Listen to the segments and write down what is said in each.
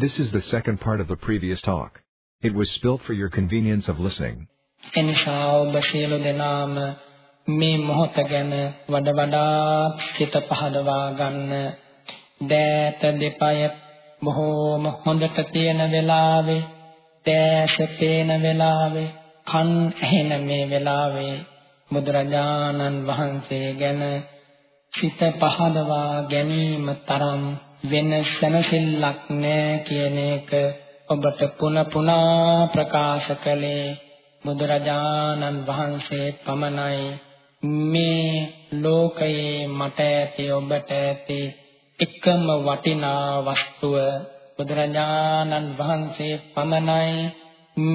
This is the second part of the previous talk. It was spilt for your convenience of listening. එනිසා ඔබ සියලු දෙනාම මේ මොහොත ගැන වඩ වඩාත් සිත පහදවා ගන්න. දෑත දෙපය බොහෝම හොඳට තියෙන වෙලාවේ, දැස පේන වෙලාවේ, කන් ඇහෙන මේ වෙලාවේ බුදුරජාණන් වහන්සේ ගැන සිත පහදවා ගැනීම තරම් වෙන සැනසෙල්ලක් නෑ කියන එක ඔබට පුන පුනා ප්‍රකාශ කළේ බුදුරජාණන් වහන්සේ පමණයි. මේ ලෝකයේ මට ඇති ඔබට ඇති එකම වටිනා වස්තුව බුදුරජාණන් වහන්සේ පමණයි.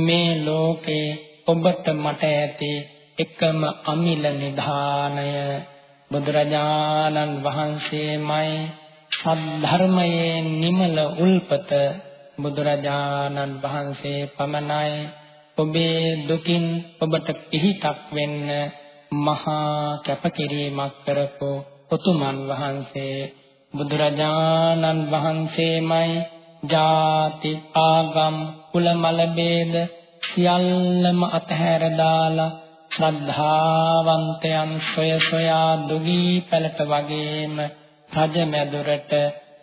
මේ ලෝකේ ඔබට මට ඇති එකම අමිල නිධානය බුදුරජාණන් වහන්සේමයි. සද්ධර්මයේ නිමල උල්පත බුදුරජාණන් වහන්සේ පමණයි. ඔබේ දුකින් ඔබට පිහිටක් වෙන්න මහා කැපකිරීමක් කරපු උතුමන් වහන්සේ බුදුරජාණන් වහන්සේමයි. ජාති ආගම් කුල මල ભેද සියල්ලම අතහැර දාලා ශ්‍රද්ධාවන්තයන් සොය සොයා දුගී පැලට වගේම රජමැදුරට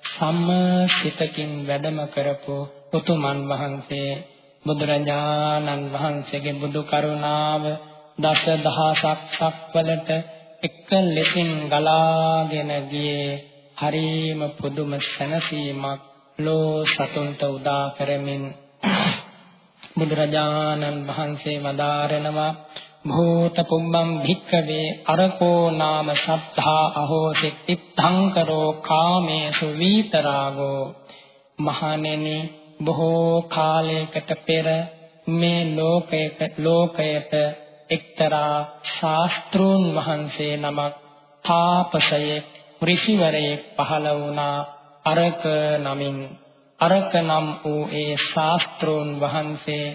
සම්සිතකින් වැඩම කරපු උතුමන් වහන්සේ බුදුරජාණන් වහන්සේගේ බුදු කරුණාව දස දහසක් සක්වලට එක ලෙසින් ගලාගෙන ගියේ හරීම පුදුම සැනසීමක් ලෝ සතුන්ට උදා කරමින් බුදුරජාණන් වහන්සේ වදාරනවා භූත පුම්බම් භික්කවේ අරකෝ නාම සත්තා අහෝසි තිත්තං කරෝ කාමේසු වීතරාගෝ මහණෙනි බොහෝ කාලයකට පෙර මේ ලෝකයට ලෝකයට එක්තරා ශාස්ත්‍රූන් වහන්සේ නමක් තාපසයේ ඍෂිවරයෙක් පහළ වුණා අරක නමින් අරක නම් වූ ඒ ශාස්ත්‍රූන් වහන්සේ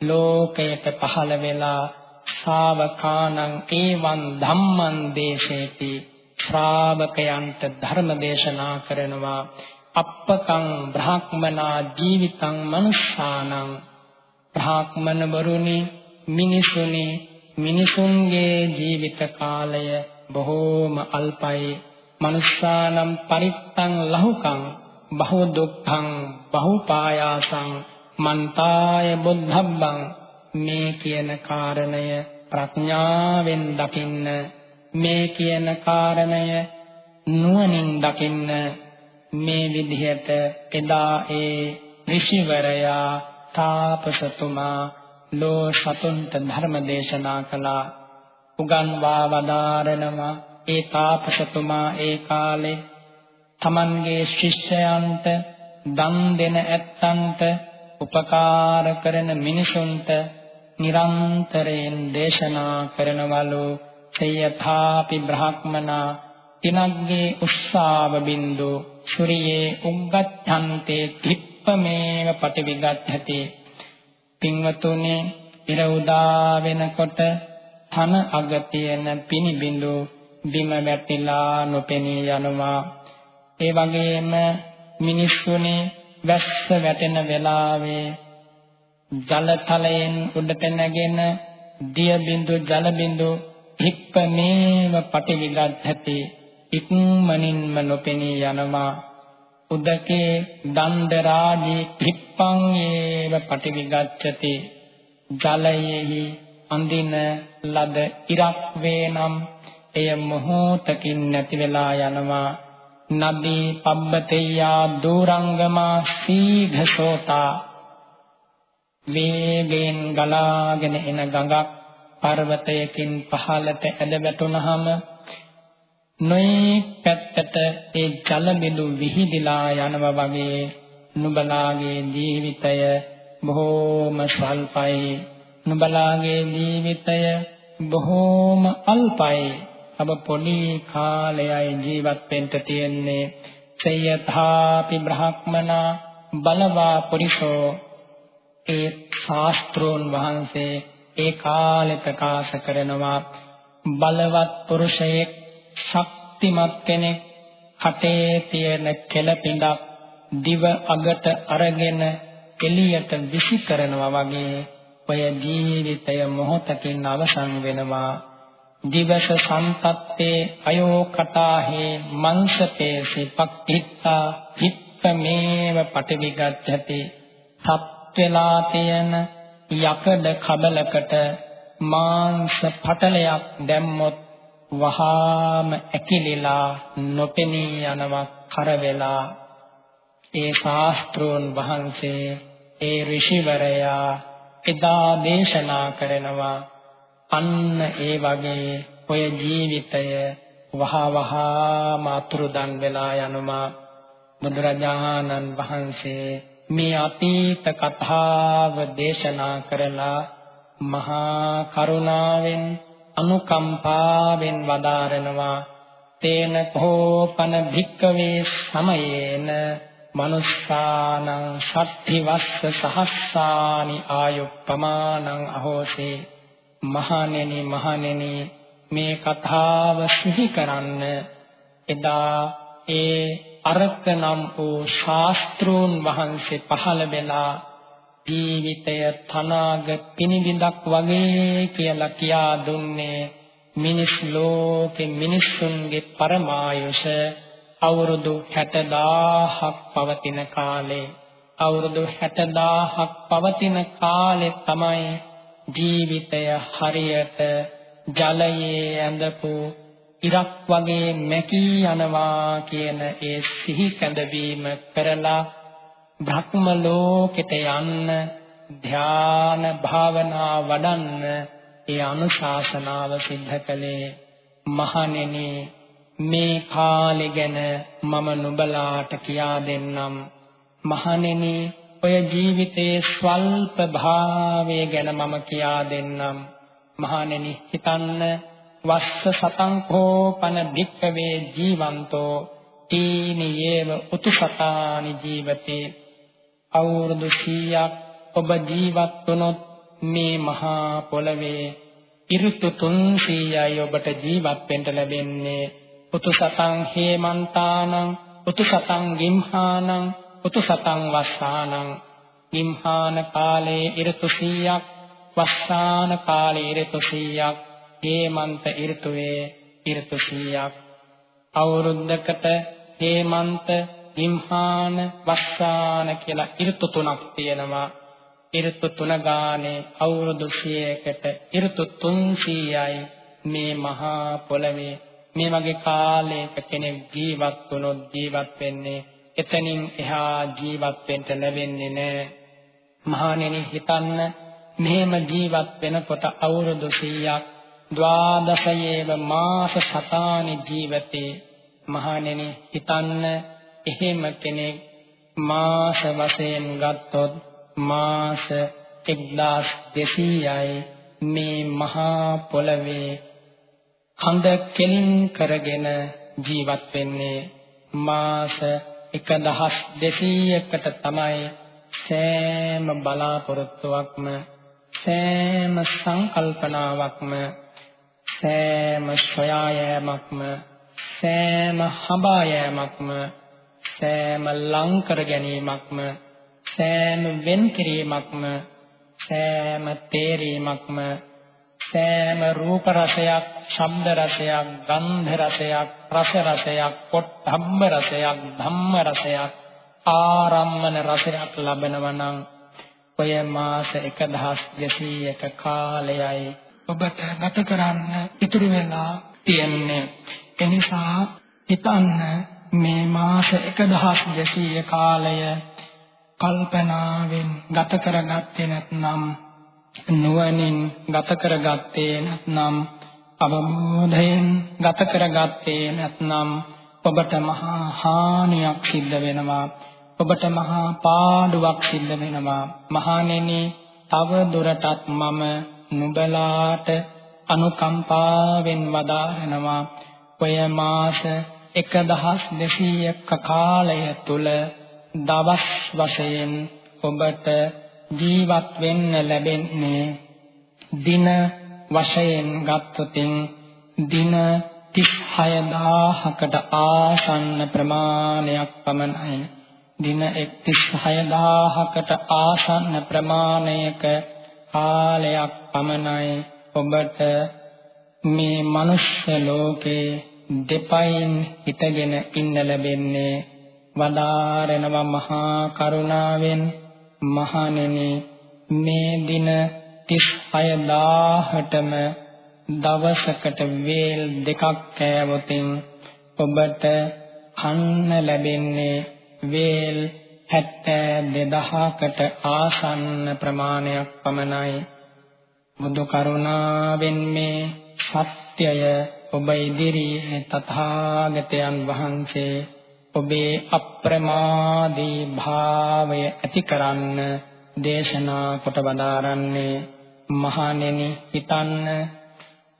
ලෝකයට පහළ වෙලා ශාවකානං ඒවං ධම්මං දේශේති. ශ්‍රාවකයන්ට ධර්ම දේශනා කරනවා. අප්පකං බ්‍රාහ්මනා ජීවිතං මනුෂ්‍යානං බ්‍රාහ්මන වරුනි මිනිසුනි මිනිසුන්ගේ ජීවිත කාලය බොහෝම අල්පයි. මනුෂ්‍යානම් පරිත්තං ලහුකං බහු දුක්ඛං බහු පායාසං මන්තාය බුද්ධබ්බං. මේ කියන කාරණය ප්‍රඥාවෙන් දකින්න මේ කියන කාරණය නුවණින් දකින්න මේ විදිහට එදා ඒ ඍෂිවරයා තාපසතුමා ලෝ සතුන්ට ධර්ම දේශනා කළා. උගන්වා වදාරනවා ඒ තාපසතුමා ඒ කාලේ. තමන්ගේ ශිෂ්‍යයන්ට දන් දෙන ඇත්තන්ට උපකාර කරන මිනිසුන්ට නිරන්තරයෙන් දේශනා කරනවලු. සයථාපි බ්‍රහ්මනා තිනග්ගේ උස්සාව බින්දු. සුරියේ උග්ගච්ඡන්තේ තිප්පමේව පටිවිගච්ඡති. පින්වතුනි ඉර උදා වෙනකොට තන අග තියෙන පිනි බින්දු බිම වැටිලා නොපෙනී යනවා. ඒ වගේම මිනිස්සුනේ වැස්ස වැටෙන වෙලාවේ ජලතලයෙන් උඩට නැගෙන දිය බින්දු ජල බින්දු හික්පමේව පටිවිගත් ඉක්මනින්ම නොපෙනී යනවා. උදකේ දණ්ඩ රාජී හික්පං ඒව පටිවිගච්ඡති. ජලයේහි අඳින ලද ඉරක් වේනම් එය මොහොතකින් නැති වෙලා යනවා. නදී පබ්බතේයා දූරංගමා සීඝසෝතා. වේගයෙන් ගලාගෙන එන ගඟක් පර්වතයකින් පහළට ඇද වැටුනහම නොයේ පැත්තට ඒ ජල බිඳු විහිදිලා යනවා වගේ නුඹලාගේ ජීවිතය බොහෝම ස්වල්පයි නුඹලාගේ ජීවිතය බොහෝම අල්පයි. අබ පොඩි කාලයයි ජීවත් වෙන්න තියෙන්නේ. සයථාපි බ්‍රහ්මනා බලවා පුරිසෝ ඒ ශාස්ත්‍රෝන් වහන්සේ ඒ කාලේ ප්‍රකාශ කරනවා බලවත් පුරුෂයෙක් ශක්තිමත් කෙනෙක් කටේ තියෙන කෙලපිඬක් දිව අගට අරගෙන එළියට විසි කරනවා වගේ ඔය ජීවිතය මොහොතකින් අවසන් වෙනවා. දිවස සම්පත්තේ අයෝ කටාහේ මංසතේසි පක්ඛිත්තා හිත්තමේව පටිවිගච්ඡති. සත් වෙලා තියෙන යකඩ කබලකට මාංශ පටලයක් දැම්මොත් වහාම ඇකිලිලා නොපෙනී යනවා කර වෙලා ඒ ශාස්ත්‍රෝන් වහන්සේ ඒ ඍෂිවරයා එදා දේශනා කරනවා අන්න ඒ වගේ ඔය ජීවිතය වහ වහාම අතුරුදන් වෙලා යනවා. බුදුරජාණන් වහන්සේ මේ අතීත කතාව දේශනා කරලා මහා කරුණාවෙන් අනුකම්පාවෙන් වදාරනවා. තේන කෝපන භික්කවේ සමයේන මනුස්සානං සත්‍ති වස්ස සහස්සානි ආයුප්පමානං අහෝසේ. මහණෙනි මහණෙනි මේ කතාව සිහි කරන්න එදා ඒ අරක නම් වූ ශාස්ත්‍රූන් වහන්සේ පහළ වෙලා ජීවිතය තනාග පිනිබිඳක් වගේ කියලා කියා දුන්නේ මිනිස් ලෝකෙ මිනිසුන්ගේ පරමායුෂ අවුරුදු 60000ක් පවතින කාලේ. අවුරුදු 60000ක් පවතින කාලේ තමයි ජීවිතය හරියට ජලයේ ඇඳපු ඉරක් වගේ මැකී යනවා කියන ඒ සිහි කැඳවීම කරලා භ්‍රම ලෝකෙට යන්න ධ්‍යාන භාවනා වඩන්න ඒ අනුශාසනාව සිද්ධ කළේ මහණෙනි. මේ කාලේ ගැන මම නුඹලාට කියා දෙන්නම්. මහණෙනි ඔය ජීවිතයේ ස්වල්ප භාවය ගැන මම කියා දෙන්නම්. මහණෙනි හිතන්න වස්ස සතං කෝපන භික්කවේ ජීවන්තෝ තීනි යේව උතුසතානි ජීවතේ. අවුරුදු 100ක් ඔබ ජීවත් වුණොත් මේ මහා පොළවේ ඍතු 300යි ඔබට ජීවත් වෙන්න ලැබෙන්නේ. උතුසතං හේමන්තානං උතුසතං ගිම්හානං උතුසතං වස්සානං. ගිම්හාන කාලේ ඍතු 100ක් වස්සාන කාලේ ඍතු 100ක් හේමන්ත ඍතුවේ ඍතු 100ක් අවුරුද්දකට හේමන්ත ගිම්හාන වස්සාන කියලා ඍතු තුනක් තියෙනවා. ඍතු තුන ගානේ අවුරුදු 100කට ඍතු 300යි මේ මහා පොළවේ. මේ වගේ කාලයක කෙනෙක් ජීවත් වුණොත් ජීවත් වෙන්නේ එතනින් එහා ජීවත් වෙන්න ලැබෙන්නේ නැහැ. මහණෙනි හිතන්න මෙහෙම ජීවත් වෙනකොට අවුරුදු 100ක් ද්වාදශයේව මාස සතානි ජීවිතේ මහණෙනි හිතන්න එහෙම කෙනෙක් මාස වශයෙන් ගත්තොත් මාස 1200යි මේ මහා පොළවේ හඳ කෙලින් කරගෙන ජීවත් වෙන්නේ. මාස 1200කට තමයි සෑම බලාපොරොත්තුවක්ම සෑම සංකල්පනාවක්ම සෑම සොයායෑමක්ම සෑම හඹායෑමක්ම සෑම ලං කර ගැනීමක්ම සෑම වෙන් කිරීමක්ම සෑම තේරීමක්ම සෑම රූප රසයක්, ශබ්ද රසයක්, ගන්ධ රසයක්, රස රසයක්, පොට්ටම්බ රසයක්, ධම්ම රසයක්, ආරම්මන රසයක් ලබනවා නම් ඔය මාස 1200ක කාලයයි ඔබට ගත කරන්න ඉතුරු වෙලා තියෙන්නේ. එනිසා හිතන්න මේ මාස 1200 කාලය කල්පනාවෙන් ගත කරගත්තේ නැත්නම් නුවණින් ගත කරගත්තේ නැත්නම් අවබෝධයෙන් ගත කරගත්තේ නැත්නම් ඔබට මහා හානියක් සිද්ධ වෙනවා ඔබට මහා පාඩුවක් සිද්ධ වෙනවා මහණෙනි තව දුරටත් මම නුඹලාට අනුකම්පාවෙන් වදාරනවා. ඔය මාස 1200ක කාලය තුල දවස් වශයෙන් ඔබට ජීවත් වෙන්න ලැබෙන්නේ දින වශයෙන් ගත්තොතින් දින 36000කට ආසන්න ප්‍රමාණයක් පමණයි. දින 36000කට ආසන්න ප්‍රමාණයක කාලයක් පමණයි ඔබට මේ මනුෂ්‍ය ලෝකේ දෙපයින් හිටගෙන ඉන්න ලැබෙන්නේ වදාරනවා මහා කරුණාවෙන් මහණෙනි. මේ දින 36000ටම දවසකට වේල් දෙකක් කෑවොතින් ඔබට කන්න ලැබෙන්නේ වේල් 72000කට ආසන්න ප්‍රමාණයක් පමණයි. බුදු කරුණාවෙන් මේ සත්‍යය ඔබ ඉදිරියේ තථාගතයන් වහන්සේ ඔබේ අප්‍රමාදී භාවය ඇති කරන්න දේශනා කොට වදාරන්නේ මහණෙනි හිතන්න.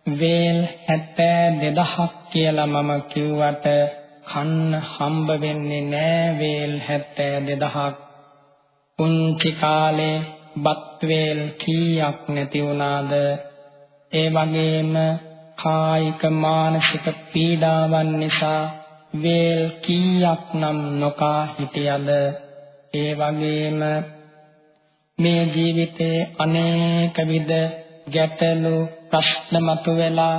වේල් 72000ක් කියලා මම කිව්වට කන්න හම්බ වෙන්නේ නෑ වේල් 72000ක් පුංචි කාලේ බත් වේල් කීයක් නැති වුණාද? ඒ වගේම කායික මානසික පීඩාවන් නිසා වේල් කීයක් නම් නොකා හිටියද? ඒ වගේම මේ ජීවිතේ අනේක විද ගැටලු ප්‍රශ්න මතුවෙලා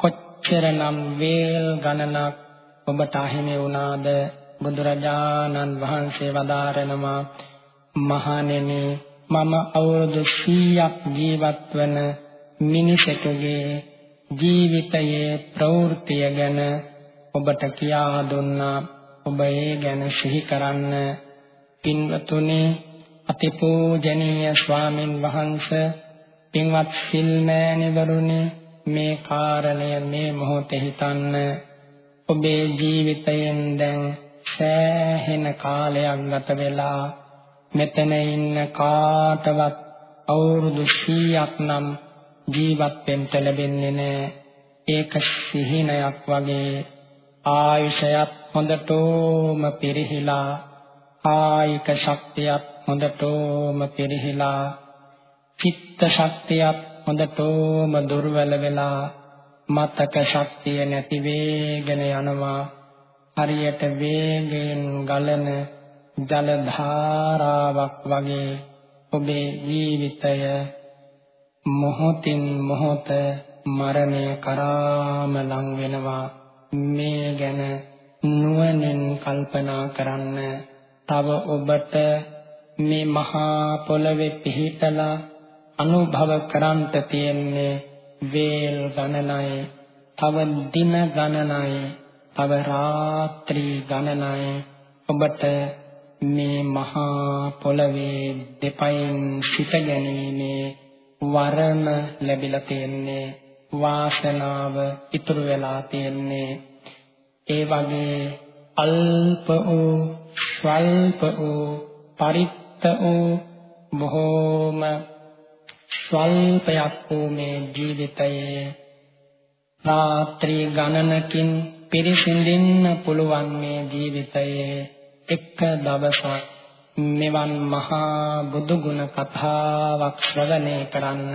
කොච්චරනම් වේල් ගණනක් ඔබට අහිමි වුණාද? බුදුරජාණන් වහන්සේ වදාරනවා මහණෙනි මම අවුරුදු 100ක් ජීවත් වන මිනිසෙකුගේ ජීවිතයේ ප්‍රවෘත්තිය ගැන ඔබට කියා දුන්නා. ඔබ ඒ ගැන සිහි කරන්න. පින්වතුනි අතිපූජනීය ස්වාමින් වහන්සේ පින්වත් සිල්මෑණිවරුනි මේ කාරණය මේ මොහොතේ හිතන්න. ඔබේ ජීවිතයෙන් දැන් සෑහෙන කාලයක් ගත වෙලා මෙතන ඉන්න කාටවත් අවුරුදු 100ක් නම් ජීවත් වෙන්න ලැබෙන්නේ නැහැ ඒක සිහිනයක් වගේ ආයුෂයත් හොඳටම පිරිහිලා කායික ශක්තියත් හොඳටම පිරිහිලා චිත්ත ශක්තියත් හොඳටම දුර්වල වෙලා මතක ශක්තිය නැති වේගෙන යනවා. හරියට වේගයෙන් ගලන ජල ධාරාවක් වගේ ඔබේ ජීවිතය මොහොතින් මොහොත මරණය කරාම ලං වෙනවා. මේ ගැන නුවණින් කල්පනා කරන්න. තව ඔබට මේ මහා පොළවේ පිහිටලා අනුභව කරන්ට තියෙන්නේ වේල් ගණනයි තව දින ගණනයි තව රාත්‍රී ගණනයි. ඔබට මේ මහා පොළවේ දෙපයින් සිට ගැනීමේ වරම ලැබිලා තියෙන්නේ වාසනාව ඉතුරු වෙලා තියෙන්නේ. ඒ වගේ අල්ප වූ ස්වල්ප වූ පරිත්ත වූ බොහෝම ස්වල්පයක් වූ මේ ජීවිතයේ රාත්‍රී ගණනකින් පිරිසිඳින්න පුළුවන් මේ ජීවිතයේ එක දවසක් මෙවන් මහා බුදු ගුණ කතාවක් ශ්‍රවණය කරන්න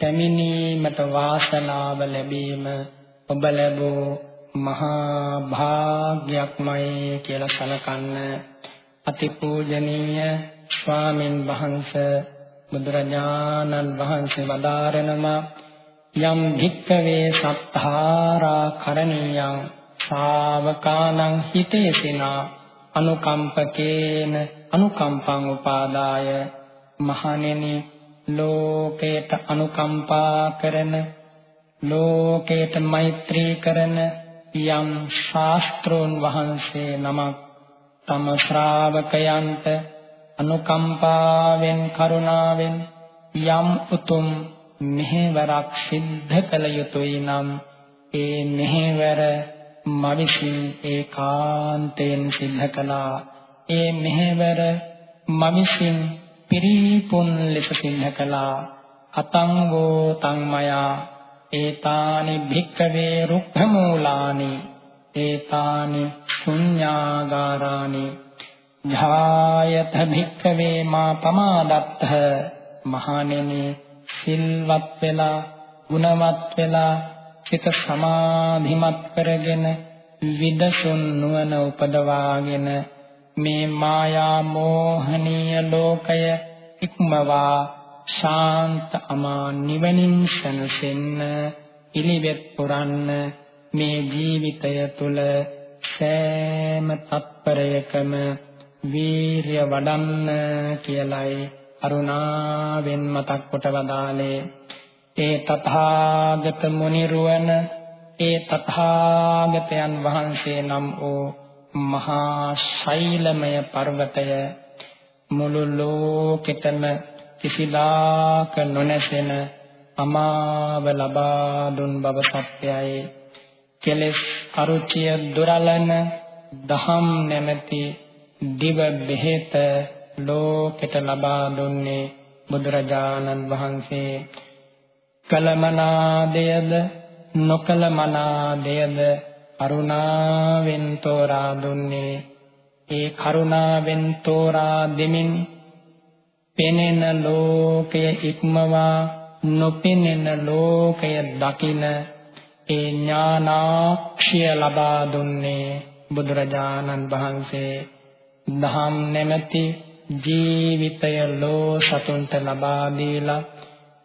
පැමිණීමට වාසනාව ලැබීම ඔබ ලැබූ මහා භාග්යක්මයි කියලා සලකන්න. අතිපූජනීය ස්වාමින් වහන්සේ බුදුරජාණන් වහන්සේ වදාරනවා යම් භික්කවේ සත්තාරා කරණීයං ශාවකානං හිතේසිනා අනුකම්පකේන අනුකම්පං උපාදාය මහණෙනි ලෝකේට අනුකම්පා කරන ලෝකේට මෛත්‍රී කරන යම් ශාස්ත්‍රෝන් වහන්සේ නමක් තම ශ්‍රාවකයන්ට අනුකම්පාවෙන් කරුණාවෙන් යම් උතුම් මෙහෙවරක් සිද්ධ කළ යුතුය නම් ඒ මෙහෙවර මවිසින් ඒකාන්තයෙන් සිද්ධ කළා. ඒ මෙහෙවර මවිසින් පිරිපුන් ලෙස සිද්ධ කළා. අතං වූ තං මයා ඒතානි භික්ඛවේ රුක්ඛමූලානි ඒතානි ශුඤ්ඤාගාරානි ඥායත භික්ඛවේ මා පමාදත්ත මහණෙනි සිල්වත් වෙලා ගුණවත් වෙලා චිත සමාධිමත් කරගෙන විදසුන් නුවණ උපදවාගෙන මේ මායා මෝහනීය ලෝකය ඉක්මවා ශාන්ත අමා නිවනින් සැනසෙන්න ඉලිවෙත් පුරන්න මේ ජීවිතය තුල සෑම තත්පරයකම වීරිය වඩන්න කියලයි කරුණාවෙන් මතක් කොට වදාලේ ඒ තථාගත මුනිරුවන ඒ තථාගතයන් වහන්සේ නම් වූ මහා ශෛලමය පර්වතය මුළු ලෝකෙටම කිසිදාක නොනැසෙන අමාව ලබා දුන් බව සත්‍යයි. කෙලෙස් අරුචිය දුරලන දහම් නැමැති දිව බෙහෙත ලෝකෙට ලබා දුන්නේ බුදුරජාණන් වහන්සේ. කලමනාදයද නොකලමනාදයද කරුණාවෙන් තෝරා දුන්නේ. ඒ කරුණාවෙන් තෝරා දෙමින් පෙනෙන ලෝකය ඉක්මවා නොපෙනෙන ලෝකය දකින ඒ ඥානාක්ෂය ලබා දුන්නේ බුදුරජාණන් වහන්සේ. දහම් නැමැති ජීවිතය ලෝ සතුන්ට ලබා දීලා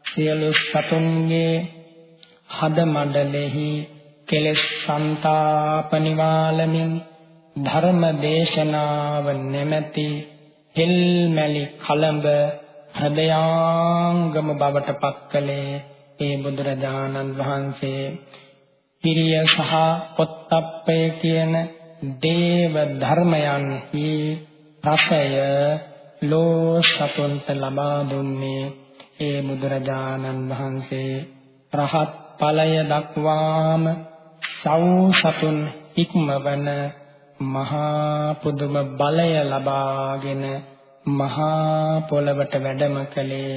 සියලු සතුන්ගේ හද මණ්ඩලෙහි කෙලෙස් සන්තාප නිවාලමින් ධර්ම දේශනාව නැමැති හිල්මැලි කලඹ හදයාංගම බවට පත් කළේ ඒ බුදුරජාණන් වහන්සේ. පිරිය සහ පොත්තප්පය කියන දේව ධර්මයන්හි රසය ලෝ සතුන්ට ලබා දුන්නේ ඒ බුදුරජාණන් වහන්සේ. රහත් ඵලය දක්වාම සව් සතුන් ඉක්මවන මහා පුදුම බලය ලබාගෙන මහා පොළවට වැඩම කළේ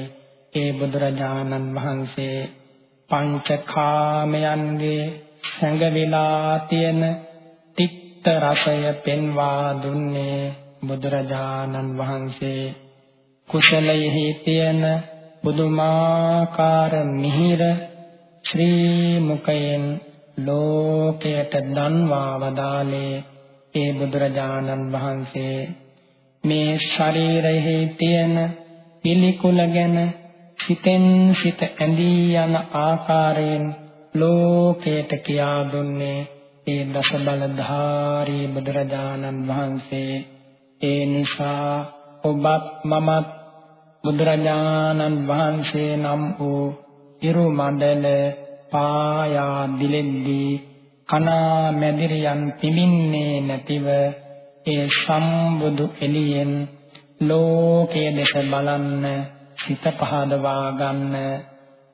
ඒ බුදුරජාණන් වහන්සේ. පංචකාමයන්ගේ සංගවිලා තියෙන තික්ත රසය පෙන්වා දුන්නේ බුදුරජාණන් වහන්සේ. කුසලයෙහි තියෙන පුදුමාකාර මිහිර ශ්‍රී මුකයෙන් ලෝකයට දන්වා වදාලේ ඒ බුදුරජාණන් වහන්සේ. මේ ශරීරයේ තියෙන පිළිකුල ගැන සිතෙන් සිත ඇඳී යන ආකාරයෙන් ලෝකයට කියා දුන්නේ ඒ දස බලධාරී බුදුරජාණන් වහන්සේ. ඒ නිසා ඔබත් මමත් බුදුරජාණන් වහන්සේ නම් වූ ඉරු මඩල පායා දිලෙද්දී කනා මැදිරියන් පිමින්නේ නැතිව ඒ සම්බුදු එළියෙන් ලෝකයේ දෙස බලන්න සිත පහදවා ගන්න.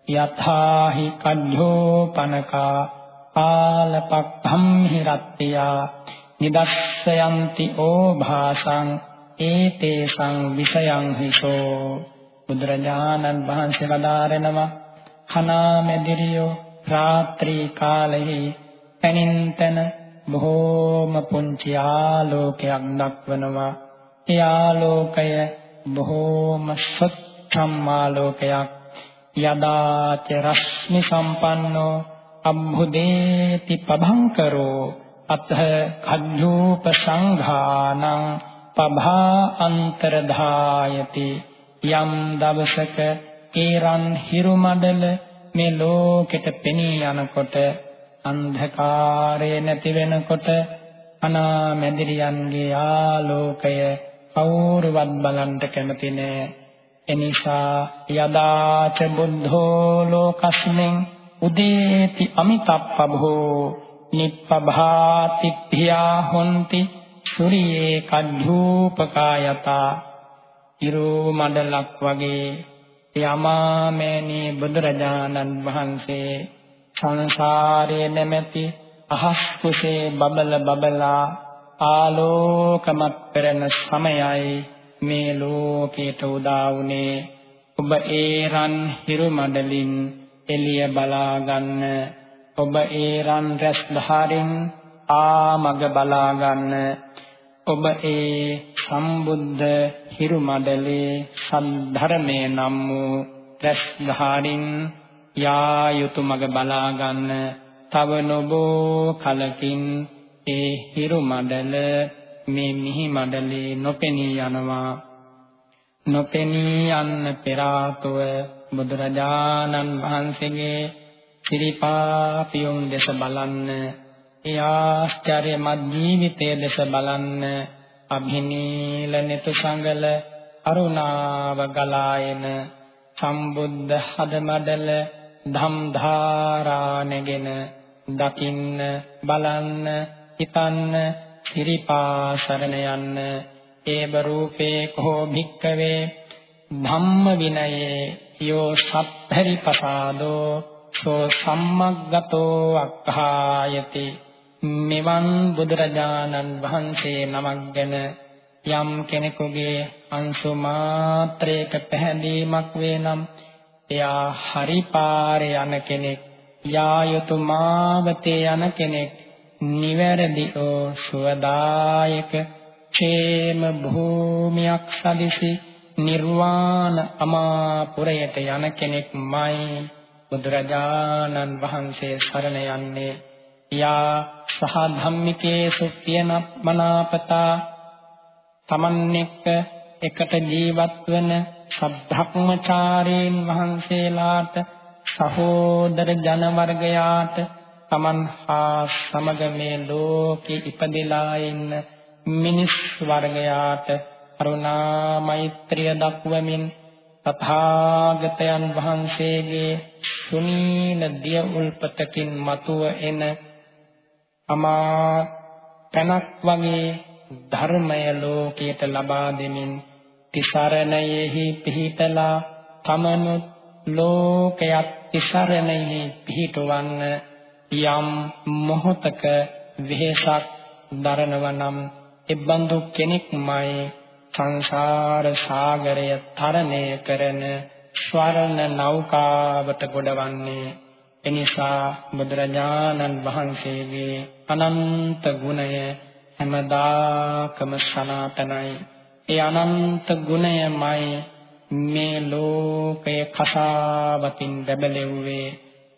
යථාහි කඤ්ඤෝ පනකා ආලපක්ඛම් හිරත්තියා නිදස්සයන්ති ඕභාසං ඒතේසං විෂයං හිසෝ බුදුරජාණන් වහන්සේ වදාරනවා කනා මැදිරියෝ රාත්‍රී කාලෙහි පැනින්තන බොහෝම පුංචි ආලෝකයක් දක්වනවා. ඒ ආලෝකය බොහෝම සත්‍යම් ආලෝකයක්. යදාච රශ්මි සම්පන්නෝ අම්බුදේති පභංකරෝ අතහ කද්ධූප සංඝානං පභා අන්තරධායති යම් දවසක ඒරන් හිරු මඩල මේ ලෝකෙට පෙනී යනකොට අන්ධකාරය නැති වෙනකොට අනාමැදිරියන්ගේ ආලෝකය කවුරුවත් බලන්න කැමති නෑ එනිසා යදාච බුද්ධෝ ලෝකස්මින් උදේති අමිතප්පභෝ නිප්පභාති භ්‍යා හොಂತಿ සූරියේ කද්ධූපකායතා ඉරෝ මඩලක් වගේ යමාමෑණී බුදුරජාණන් වහන්සේ සංසාරයේ නැමැති අහස් කුසේ බබල බබලා ආලෝකමත් පෙරන සමයයි මේ ලෝකයට උදා වුනේ. ඔබ ඒ රන් හිරු මඩලින් එළිය බලා ගන්න ඔබ ඒ රන් රැස් ධාරින් ආමග බලා ගන්න ඔබ ඒ සම්බුද්ධ හිරු මඩලේ සම්ධර්මයේ නම් වූ රැස් ධාරින් යා යුතු මග බලා ගන්න තව නොබෝ කලකින් ඒ හිරු මඩල මේ මිහි මඩලේ නොපෙනී යනවා. නොපෙනී යන්න පෙර ආතුව බුදුරජාණන් වහන්සේගේ සිරිපා පියුම් දෙස බලන්න ඒ ආශ්චර්යමත් ජීවිතයේ දෙස බලන්න අභිනීල නිතු සංගල අරුණාව ගලායන සම්බුද්ධ හදමඩල ධම් ධාරා නැගෙන දකින්න බලන්න හිතන්න සිරිපා සරණ යන්න. ඒබ රූපේ කෝ භික්කවේ ධම්ම විනයේ යෝ සත්තරි පසාදෝ සෝ සම්මග්ගතෝ අක්ඛායති මෙවන් බුදුරජාණන් වහන්සේ නමක් ගැන යම් කෙනෙකුගේ අංශු මාත්‍රයක පැහැදීමක් වේනම් එයා හරි පාරේ යන කෙනෙක් යා යුතු මාවතේ යන කෙනෙක් නිවැරදි ඕ සුවදායක ക്ഷേම භූමියක් සදිසි. නිර්වාණ අමාපුරයට යන කෙනෙක්මයි බුදුරජාණන් වහන්සේ සරණ යන්නේ. යා සහ ධම්මිකේ සුප්පියන මනාපතා තමන් එක්ක එකට ජීවත් වන සබ්‍රහ්මචාරීන් වහන්සේලාට සහෝදර ජන වර්ගයාට තමන් හා සමග මේ ලෝකේ ඉපදලා ඉන්න මිනිස් වර්ගයාට කරුණා මෛත්‍රිය දක්වමින් තථාගතයන් වහන්සේගේ සුනීල දිය උල්පතකින් මතුව එන අමා තනක් වගේ ධර්මය ලෝකයට ලබා දෙමින් තිසරණයෙහි පිහිටලා තමනුත් ලෝකයක් තිසරණයෙහි පිහිටවන්න යම් මොහතක වෙහසක් දරනවනම් එබඳු කෙනෙක්මයි සංසාර සාගරය තරණය කරන ස්වර්ණ නෞකාවට ගොඩවන්නේ. එනිසා බුදුරජාණන් වහන්සේගේ අනන්ත ගුණය හැමදාකම සනාතනයි. ඒ අනන්ත ගුණයමයි මේ ලෝකයේ කසාවතින් බැබලෙව්වේ.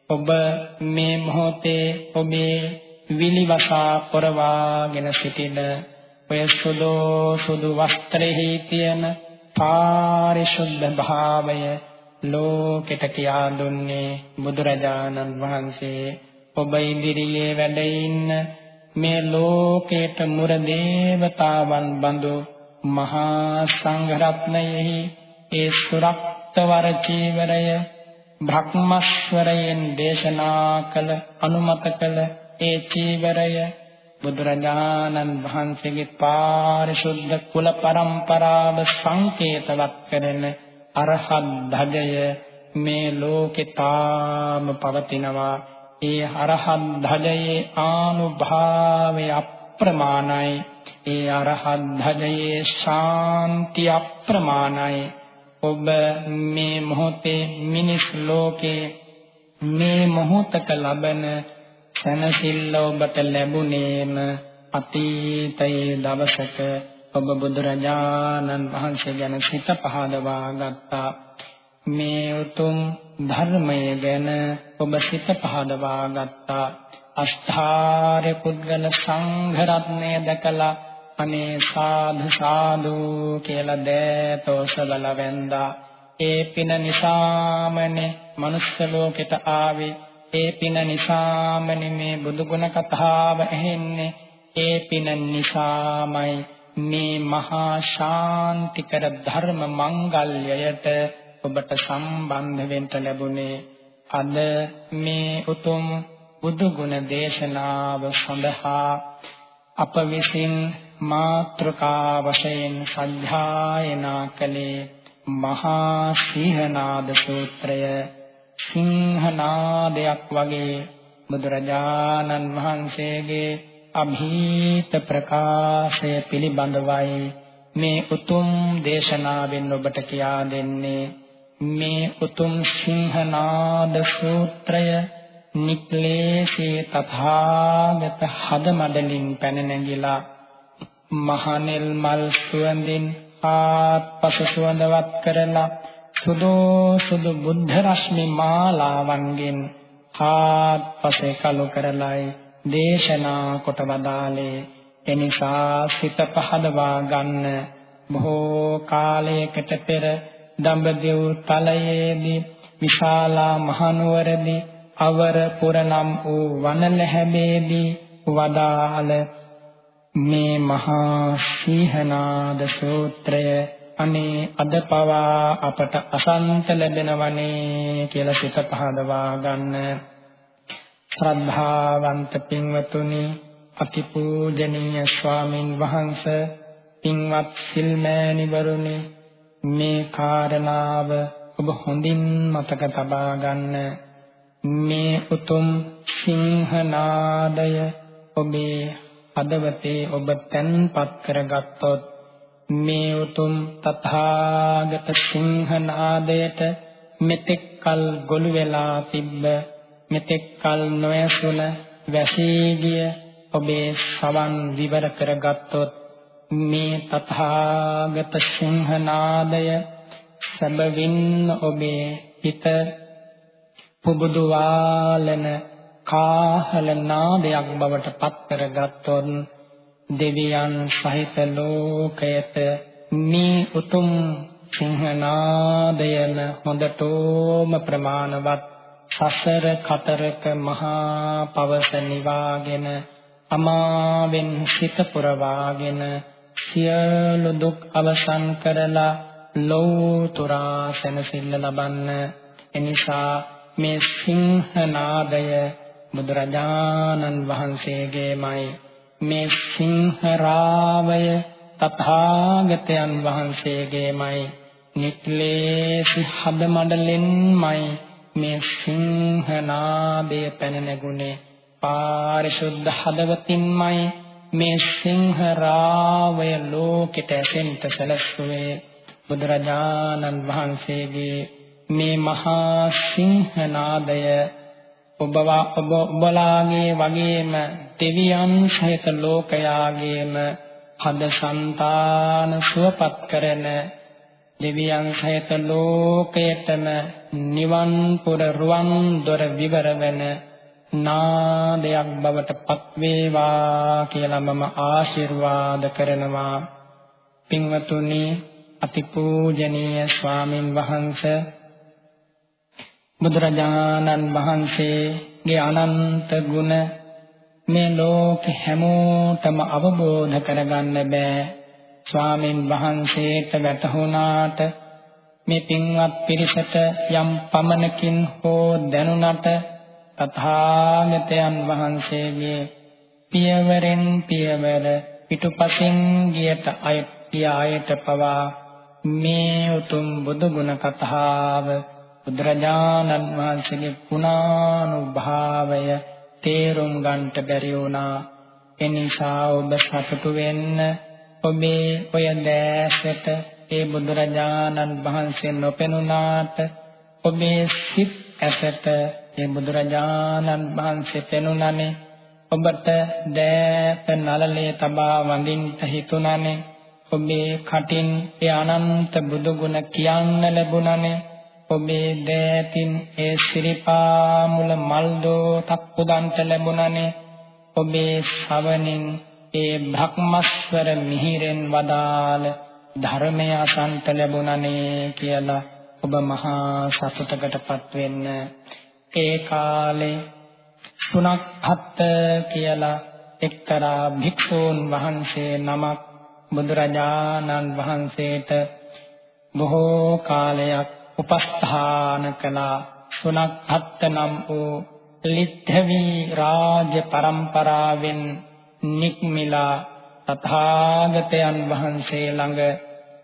ඔබ මේ මොහොතේ ඔබේ විලිවසා පොරවාගෙන සිටින ඔය සුදු සුදු වස්ත්‍රෙහි තියෙන පාරිශුද්ධ භාවය ලෝකෙට කියා දුන්නේ බුදුරජාණන් වහන්සේ. ඔබ ඉදිරියේ වැඩ ඉන්න මේ ලෝකේට මුර දේවතාවන් බඳු මහා සංඝරත්නයෙහි ඒ සුරක්තවර චීවරය භක්මස්වරයෙන් දේශනා කළ අනුමත කළ ඒ චීවරය බුදුරජාණන් වහන්සේගේ පාරිශුද්ධ කුල පරම්පරාව සංකේතවත් කරන අරහත් ධජය මේ ලෝකේ තාම පවතිනවා. ඒ අරහත් ධජයේ ආනුභාවය අප්‍රමාණයි. ඒ අරහත් ධජයේ ශාන්ති අප්‍රමාණයි. ඔබ මේ මොහොතේ මිනිස් ලෝකේ මේ මොහොතක ලබන සැනසෙල්ල ඔබට ලැබුණේම අතීතයේ දවසක ඔබ බුදුරජාණන් වහන්සේ ගැන සිත පහදවා ගත්තා. මේ උතුම් ධර්මය ගැන ඔබ සිත පහදවා ගත්තා. අෂ්ඨාර්ය පුද්ගල සංඝ රත්නය දැකලා අනේ සාදු සාදු කියලා දෑතෝසලල වැන්දා. ඒ පින නිසාමනේ මනුස්ස ලෝකෙට ආවේ ඒ පින නිසාමනි මේ බුදු ගුණ කතාව ඇහෙන්නේ. ඒ පින නිසාමයි මේ මහා ශාන්තිකර ධර්ම මංගල්‍යයට ඔබට සම්බන්ධ වෙන්න ලැබුණේ. අද මේ උතුම් බුදු ගුණ දේශනාව සඳහා අප විසින් මාත්‍රකා වශයෙන් සද්ධායනා කළේ මහා සීහනාද සූත්‍රය. සිංහනාදයක් වගේ බුදුරජාණන් වහන්සේගේ અભීත ප්‍රකාශය පිළිබඳවයි මේ උතුම් දේශනාවෙන් ඔබට කියා දෙන්නේ. මේ උතුම් සිංහනාද සූත්‍රය නික්ලේශේ තථාගත හදමඩලින් පැන නැගිලා මහනෙල් මල් සුවඳින් ආත්පස සුවඳවත් කරලා සුදු සුදු බුද්ධ රශ්මි මාලාවන්ගෙන් හාත්පසේ කළු කරලයි දේශනා කොට වදාලේ එනිසා සිත පහදවා ගන්න. බොහෝ කාලයකට පෙර දඹදිව් තලයේදී විශාලා මහනුවරදී අවර පුරනම් වූ වනලැහැබේදී වදාළ මේ මහා සීහනාද සූත්‍රය අනේ අද පවා අපට අසන්ත ලැබෙනවනේ කියලා සිත පහදවා ගන්න. ශ්‍රද්ධාවන්ත පින්වතුනි අතිපූජනීය ස්වාමින් වහන්සේ පින්වත් සිල්මෑණිවරුනි මේ කාරණාව ඔබ හොඳින් මතක තබා ගන්න. මේ උතුම් සිංහනාදය ඔබේ හදවතේ ඔබ තැන්පත් කරගත්තොත් මේ උතුම් තථාගත සිංහනාදයට මෙතෙක් කල් ගොළු වෙලා තිබ්බ මෙතෙක් කල් නොයසුන වැසී ගිය ඔබේ සවන් විවර කරගත්තොත් මේ තථාගත සිංහනාදය සැබවින් ඔබේ හිත පුබුදු වාලන කාහල නාදයක් බවට පත් කරගත්තොත් දෙවියන් සහිත ලෝකයට මේ උතුම් සිංහනාදයම හොඳටම ප්‍රමාණවත් සසර කතරක මහා පවස නිවාගෙන අමාවෙන් සිත පුරවාගෙන සියලු දුක් අවසන් කරලා ලෞතුරා සැනසෙල්ල ලබන්න. එනිසා මේ සිංහනාදය බුදුරජාණන් වහන්සේගේමයි. මේ සිංහරාවය තථාගතයන් වහන්සේගේමයි. නික්ලේශි හද මඩලෙන්මයි මේ සිංහනාදය පැන නැගුණේ. පාරිශුද්ධ හදවතින්මයි මේ සිංහරාවය ලෝකෙට ඇසෙන්න සැලසුවේ බුදුරජාණන් වහන්සේගේ මේ මහා සිංහනාදය ඔබ ඔබ ඔබලාගේ වගේම දෙවියන් සහිත ලෝකයාගේම හද సంతාන සුවපත් කරන දෙවියන් සහිත ලෝකයටම නිවන් පුර රුවන් දොර විවර වෙන නාදයක් බවට පත් වේවා කියලා මම ආශිර්වාද කරනවා. පින්වතුනි අතිපූජනීය ස්වාමින් වහන්සේ බුදුරජාණන් වහන්සේගේ අනන්ත ගුණ මේ ලෝක හැමෝටම අවබෝධ කරගන්න බෑ. ස්වාමින් වහන්සේට වැටහුණාට මේ පින්වත් පිරිසට යම් පමණකින් හෝ දැනුණට තථාගතයන් වහන්සේගේ පියවරෙන් පියවර පිටුපසින් ගියට අයත් පවා මේ උතුම් බුදු ගුණ කතාව බුදුරජාණන් වහන්සේගේ ගුණානුභාවය තේරුම් ගන්නට බැරි වුණා. එනිසා ඔබ සතුටු වෙන්න ඔබේ ඔය දැසට ඒ බුදුරජාණන් වහන්සේ නොපෙනුනාට ඔබේ සිත් ඇසට ඒ බුදුරජාණන් වහන්සේ පෙනුනනේ ඔබට දෑත නලලේ තබා වඳින්න හිතුණනේ. ඔබේ කටින් ඒ අනන්ත බුදු ගුණ කියන්න ලැබුණනේ. ඔබේ දෑතින් ඒ සිරිපා මුල මල් දෝතක් පුදන්ට ලැබුණනේ. ඔබේ ශවණින් ඒ භක්මස්වර මිහිරෙන් වදාළ ධර්මය අසන්ත ලැබුණනේ කියලා ඔබ මහා සතුටකටපත් වෙන්න. ඒ කාලේ සුණක් හත්ත කියලා එක්තරා භික්ෂූන් වහන්සේ නමක් බුදුරජාණන් වහන්සේට බොහෝ කාලයක් උපස්ථාන කළා. සුණක් හත්ත නම් වූ ලිත්ථවි රාජ පරම්පරාවෙන් නික්මිලා තථාගතයන් වහන්සේ ළඟ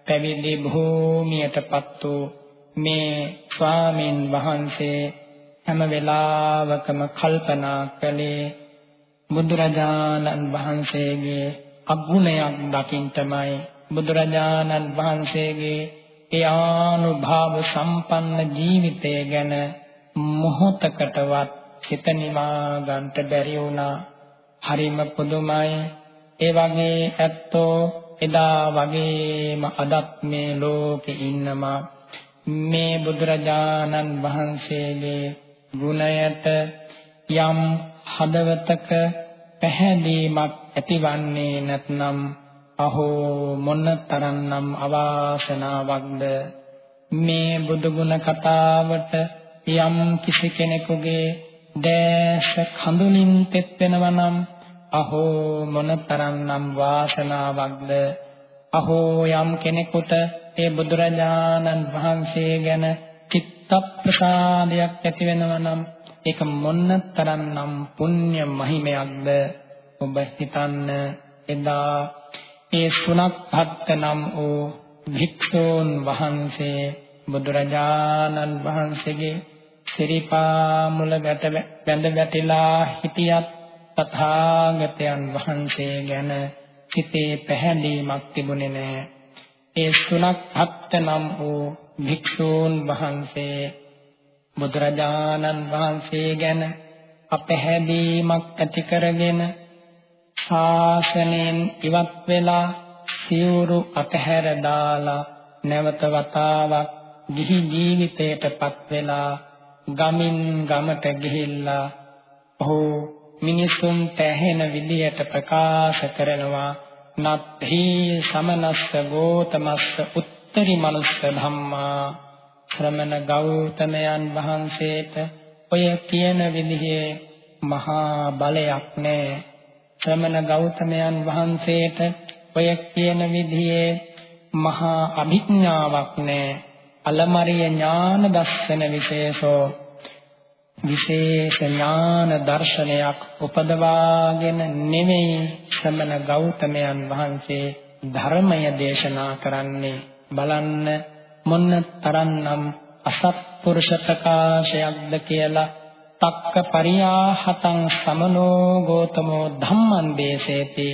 පැවිදි භූමියටපත් වූ මේ ස්වාමින් වහන්සේ හැම වෙලාවකම කල්පනා කළේ බුදුරජාණන් වහන්සේගේ අගුණයක් දකින්ටමයි. බුදුරජාණන් වහන්සේගේ ඒ ආනුභාව සම්පන්න ජීවිතය ගැන මොහොතකටවත් හිත නිවා ගන්නට බැරි වුණා. හරිම පුදුමයි. ඒ වගේ ඇත්තෝ එදා වගේම අදත් මේ ලෝකේ ඉන්නවා. මේ බුදුරජාණන් වහන්සේගේ ගුණයට යම් හදවතක පැහැදීමක් ඇතිවන්නේ නැත්නම් අහෝ මොන තරම්නම් අවාසනාවක්ද? මේ බුදු ගුණ කතාවට යම් කිසි කෙනෙකුගේ දැස කඳුලින් තෙත් වෙනවා නම් අහෝ මොන තරම්නම් වාසනාවක්ද? අහෝ යම් කෙනෙකුට ඒ බුදුරජාණන් වහන්සේ ගැන චිත්ත ප්‍රසාදයක් ඇති වෙනවා නම් ඒක මොන තරම්නම් පුණ්‍ය මහිමයක්ද? ඔබ හිතන්න එදා ඒ සුණක්හත් නම් වූ භික්ෂූන් වහන්සේ බුදුරජාණන් වහන්සේගේ සිරිපා මුල ගැට බැඳ වැටිලා හිටියත් තථාගතයන් වහන්සේ ගැන සිතේ පැහැදීමක් තිබුණේ නැහැ. ඒ සුණක්හත් නම් වූ භික්ෂූන් වහන්සේ බුදුරජාණන් වහන්සේ ගැන අපැහැදීමක් ඇති කරගෙන ශාසනයෙන් ඉවත් වෙලා සිවුරු අතහැර දාලා නැවත වතාවක් ගිහි ජීවිතයටපත් වෙලා ගමින් ගමට ගිහිල්ලා ඔහු මිනිසුන්ට ඇහෙන විදියට ප්‍රකාශ කරනවා නත්හි සමනස්ස ගෝතමස්ස උත්තරි මනුස්ස ධම්මා. ශ්‍රමණ ගෞතමයන් වහන්සේට ඔය කියන විදිහේ මහා බලයක් නැහැ ශ්‍රමණ ගෞතමයන් වහන්සේට ඔය කියන විදිහේ මහා අභිඥාවක් නැහැ. අලමරිය ඥාන දර්ශන විශේෂෝ විශේෂ ඥාන දර්ශනයක් උපදවාගෙන නෙමෙයි ශ්‍රමණ ගෞතමයන් වහන්සේ ධර්මය දේශනා කරන්නේ බලන්න මොන්න තරන්නම් අසත්පුරුෂ ප්‍රකාශයක්ද කියලා තක්ක පරියාහතං සමනෝ ගෝතමෝ ධම්මං දේශේති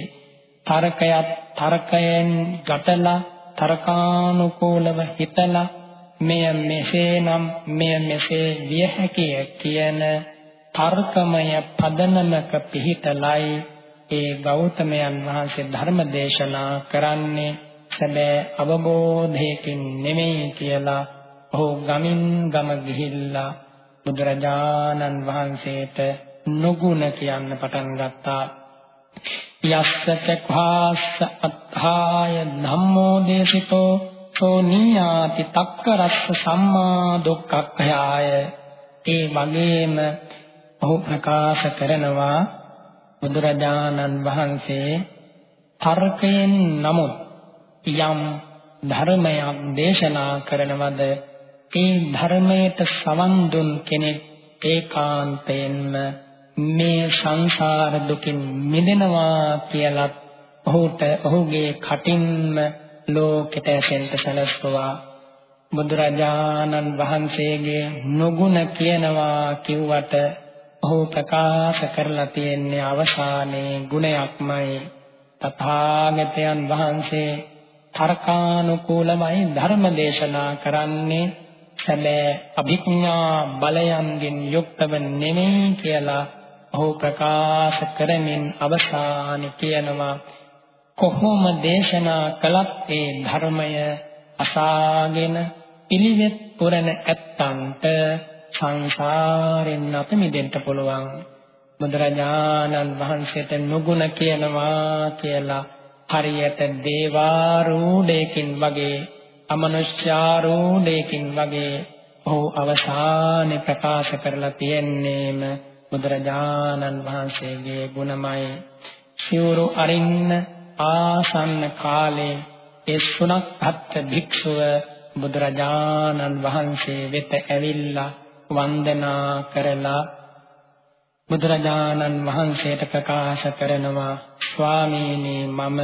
තර්කයත් තර්කයෙන් ගැටලා තර්කානුකූලව හිතලා මෙය මෙසේනම් මෙය මෙසේ විය හැකිය කියන තර්කමය පදනමක පිහිටලයි ඒ ගෞතමයන් වහන්සේ ධර්ම දේශනා කරන්නේ. සැබෑ අවබෝධයකින් නෙමෙයි කියලා ඔහු ගමින් ගම ගිහිල්ලා බුදුරජාණන් වහන්සේට නුගුණ කියන්න පටන් ගත්තා. යස්සච ඛාස්ස අත්ථාය ධම්මෝ දේශිතෝ සෝ නියාති තක්කරස්ස සම්මා දුක්ඛඛයාය ඒ වගේම ඔහු ප්‍රකාශ කරනවා බුදුරජාණන් වහන්සේ තර්කයෙන් නමුත් යම් ධර්මයක් දේශනා කරනවද ඒ ධර්මයට සවන් දුන් කෙනෙක් ඒකාන්තයෙන්ම මේ සංසාර දුකින් මිදෙනවා කියලත් ඔහුට ඔහුගේ කටින්ම ලෝකෙට ඇසෙන්න සැලසුවා බුදුරජාණන් වහන්සේගේ නුගුණ කියනවා කිව්වට ඔහු ප්‍රකාශ කරලා තියෙන්නේ අවසානයේ ගුණයක්මයි. තථාගතයන් වහන්සේ තර්කානුකූලමයි ධර්ම දේශනා කරන්නේ. සැබෑ අභිඥා බලයන්ගෙන් යුක්තව නෙමෙයි කියලා ඔහු ප්‍රකාශ කරමින් අවසානයේ කියනවා කොහොම දේශනා කළත් ඒ ධර්මය අසාගෙන පිළිවෙත් පුරන ඇත්තන්ට සංසාරෙන් නැත මිදෙන්න පුළුවන්. බුදුරජාණන් වහන්සේට නුගුණ කියනවා කියලා හරියට දේවාරූඩයකින් වගේ අමනුෂ්‍යාරූಢයකින් වගේ ඔහු අවසානයේ ප්‍රකාශ කරලා තියෙන්නේම බුදුරජාණන් වහන්සේගේ ගුණමයි. සිවුරු අරින්න ආසන්න කාලේ ඒ සුණක්හත් භික්ෂුව බුදුරජාණන් වහන්සේ වෙත ඇවිල්ලා වන්දනා කරලා බුදුරජාණන් වහන්සේට ප්‍රකාශ කරනවා ස්වාමීනි මම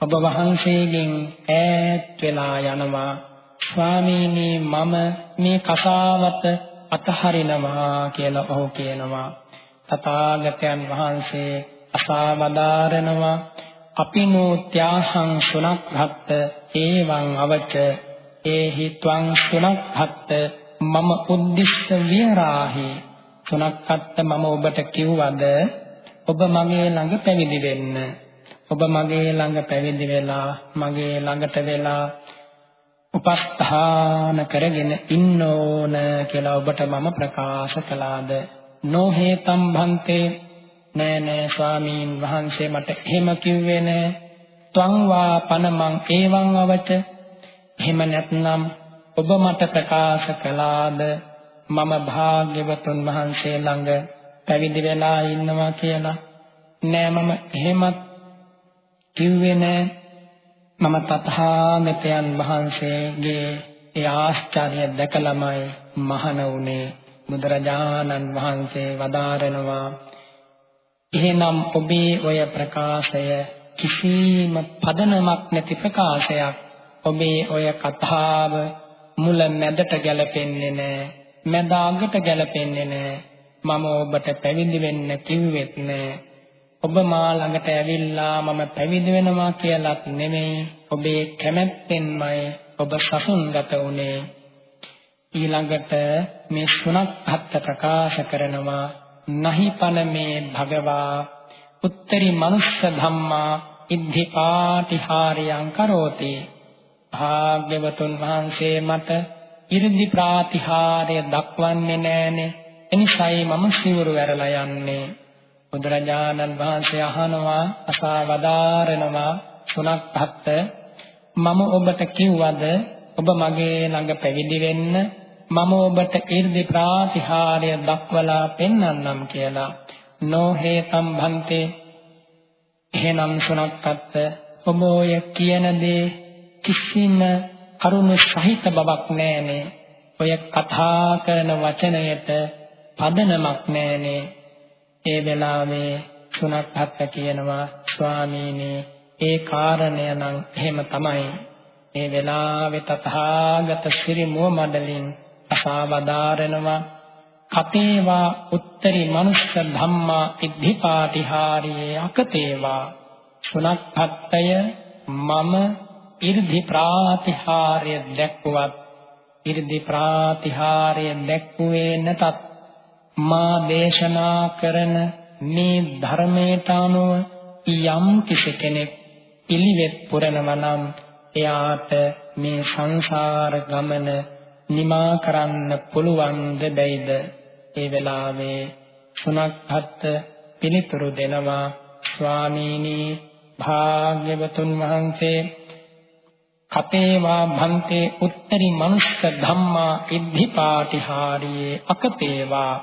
ඔබ වහන්සේගෙන් ඈත් වෙලා යනවා. ස්වාමීනි මම මේ කසාවත අතහරිනවා කියලා ඔහු කියනවා. තථාගතයන් වහන්සේ අසාවදාරනවා අපිනෝ ත්‍යාහං සුනක්හත් ඒවං අවච ඒහි ත්වං සුනක්හත් මම උද්දිෂ්ඨ විහරාහි. සුනක්හත් මම ඔබට කිව්වද? ඔබ මගේ ළඟ පැවිදි වෙන්න. ඔබ මගේ ළඟ පැවිදි වෙලා මගේ ළඟට වෙලා උපස්ථාන කරගෙන ඉන්න ඕන කියලා ඔබට මම ප්‍රකාශ කළාද? නොහේතම් භන්තේ නෑ නෑ ස්වාමීන් වහන්සේ මට එහෙම කිව්වේ නෑ. ත්වං වා පනමං ඒවං අවච. එහෙම නැත්නම් ඔබ මට ප්‍රකාශ කළාද? මම භාග්‍යවතුන් වහන්සේ ළඟ පැවිදි වෙලා ඉන්නවා කියලා. නෑ මම එහෙමත් කිව්වේ නෑ. මම තථාගතයන් වහන්සේගේ ඒ ආශ්චර්ය දැකලමයි මහණ වුනේ. බුදුරජාණන් වහන්සේ වදාරනවා. එහෙනම් ඔබේ ඔය ප්‍රකාශය කිසිම පදනමක් නැති ප්‍රකාශයක් ඔබේ ඔය කතාව මුල මැදට ගැලපෙන්නේ නැහැ මැද අගට ගැලපෙන්නේ නැහැ මම ඔබට පැවිදි වෙන්න කිව්වෙත් නැහැ ඔබ මා ළඟට ඇවිල්ලා මම පැවිදි වෙනවා කියලාත් නෙමෙයි. ඔබේ කැමැත්තෙන්මයි ඔබ සසුන්ගත වුනේ. ඊළඟට මේ සුණක්හත් ප්‍රකාශ කරනවා. නහිපන මේ භගවා උත්තරී මනුෂ්‍ය ධම්මා ඉද්ධිපාටිහාරයන් කරෝති. භාග්‍යවතුන් වහන්සේ මට 이르දි ප්‍රාතිහාරය දක්වන්නේ නෑනේ එනිසායි මම සිවුරු වැරලා යන්නේ. බුදුරජාණන් වහන්සේ අහනවා අසා වදාරනවා සුණක්හත් මම ඔබට කිව්වද ඔබ මගේ ළඟ පැවිදි වෙන්න මම ඔබට 이르දි ප්‍රාතිහාර්ය දක්වලා පෙන්වන්නම් කියලා. නොහේතම් භන්තේ එහෙනම් සුණක්කත් ඔබ ඔය කියන දේ කිසිම කරුණ සහිත බවක් නැහනේ. ඔය කතා කරන වචනයට පදනමක් නැහනේ. ඒ වෙලාවේ සුණක්හත්ත කියනවා ස්වාමීනි ඒ කාරණය නම් එහෙම තමයි. මේ වෙලාවේ තථාගත ශ්‍රී මුවමඩලින් අසවදාරනවා කතේවා උත්තරී මනුෂ්‍ය ධම්මා ඉද්ධිපාටිහාරියේ අකතේවා. සුණක්හත්තය මම ඉර්ධි ප්‍රාතිහාරය දැක්ුවත් ඉර්ධි ප්‍රාතිහාරය දැක්ුවේ නැතත් මා දේශනා කරන මේ ධර්මයට අනුව යම් කිසි කෙනෙක් පිළිවෙත් පුරනවා නම් එයාට මේ සංසාර ගමන නිමා කරන්න පුළුවන්ද බැයිද? ඒ වෙලාවේ සුණක්හත් පිළිතුරු දෙනවා ස්වාමීනි භාග්‍යවතුන් වහන්සේ. කතේවා භන්තේ උත්තරි මනුෂ්‍ය ධම්මා ඉද්ධිපාටිහාරියේ අකතේවා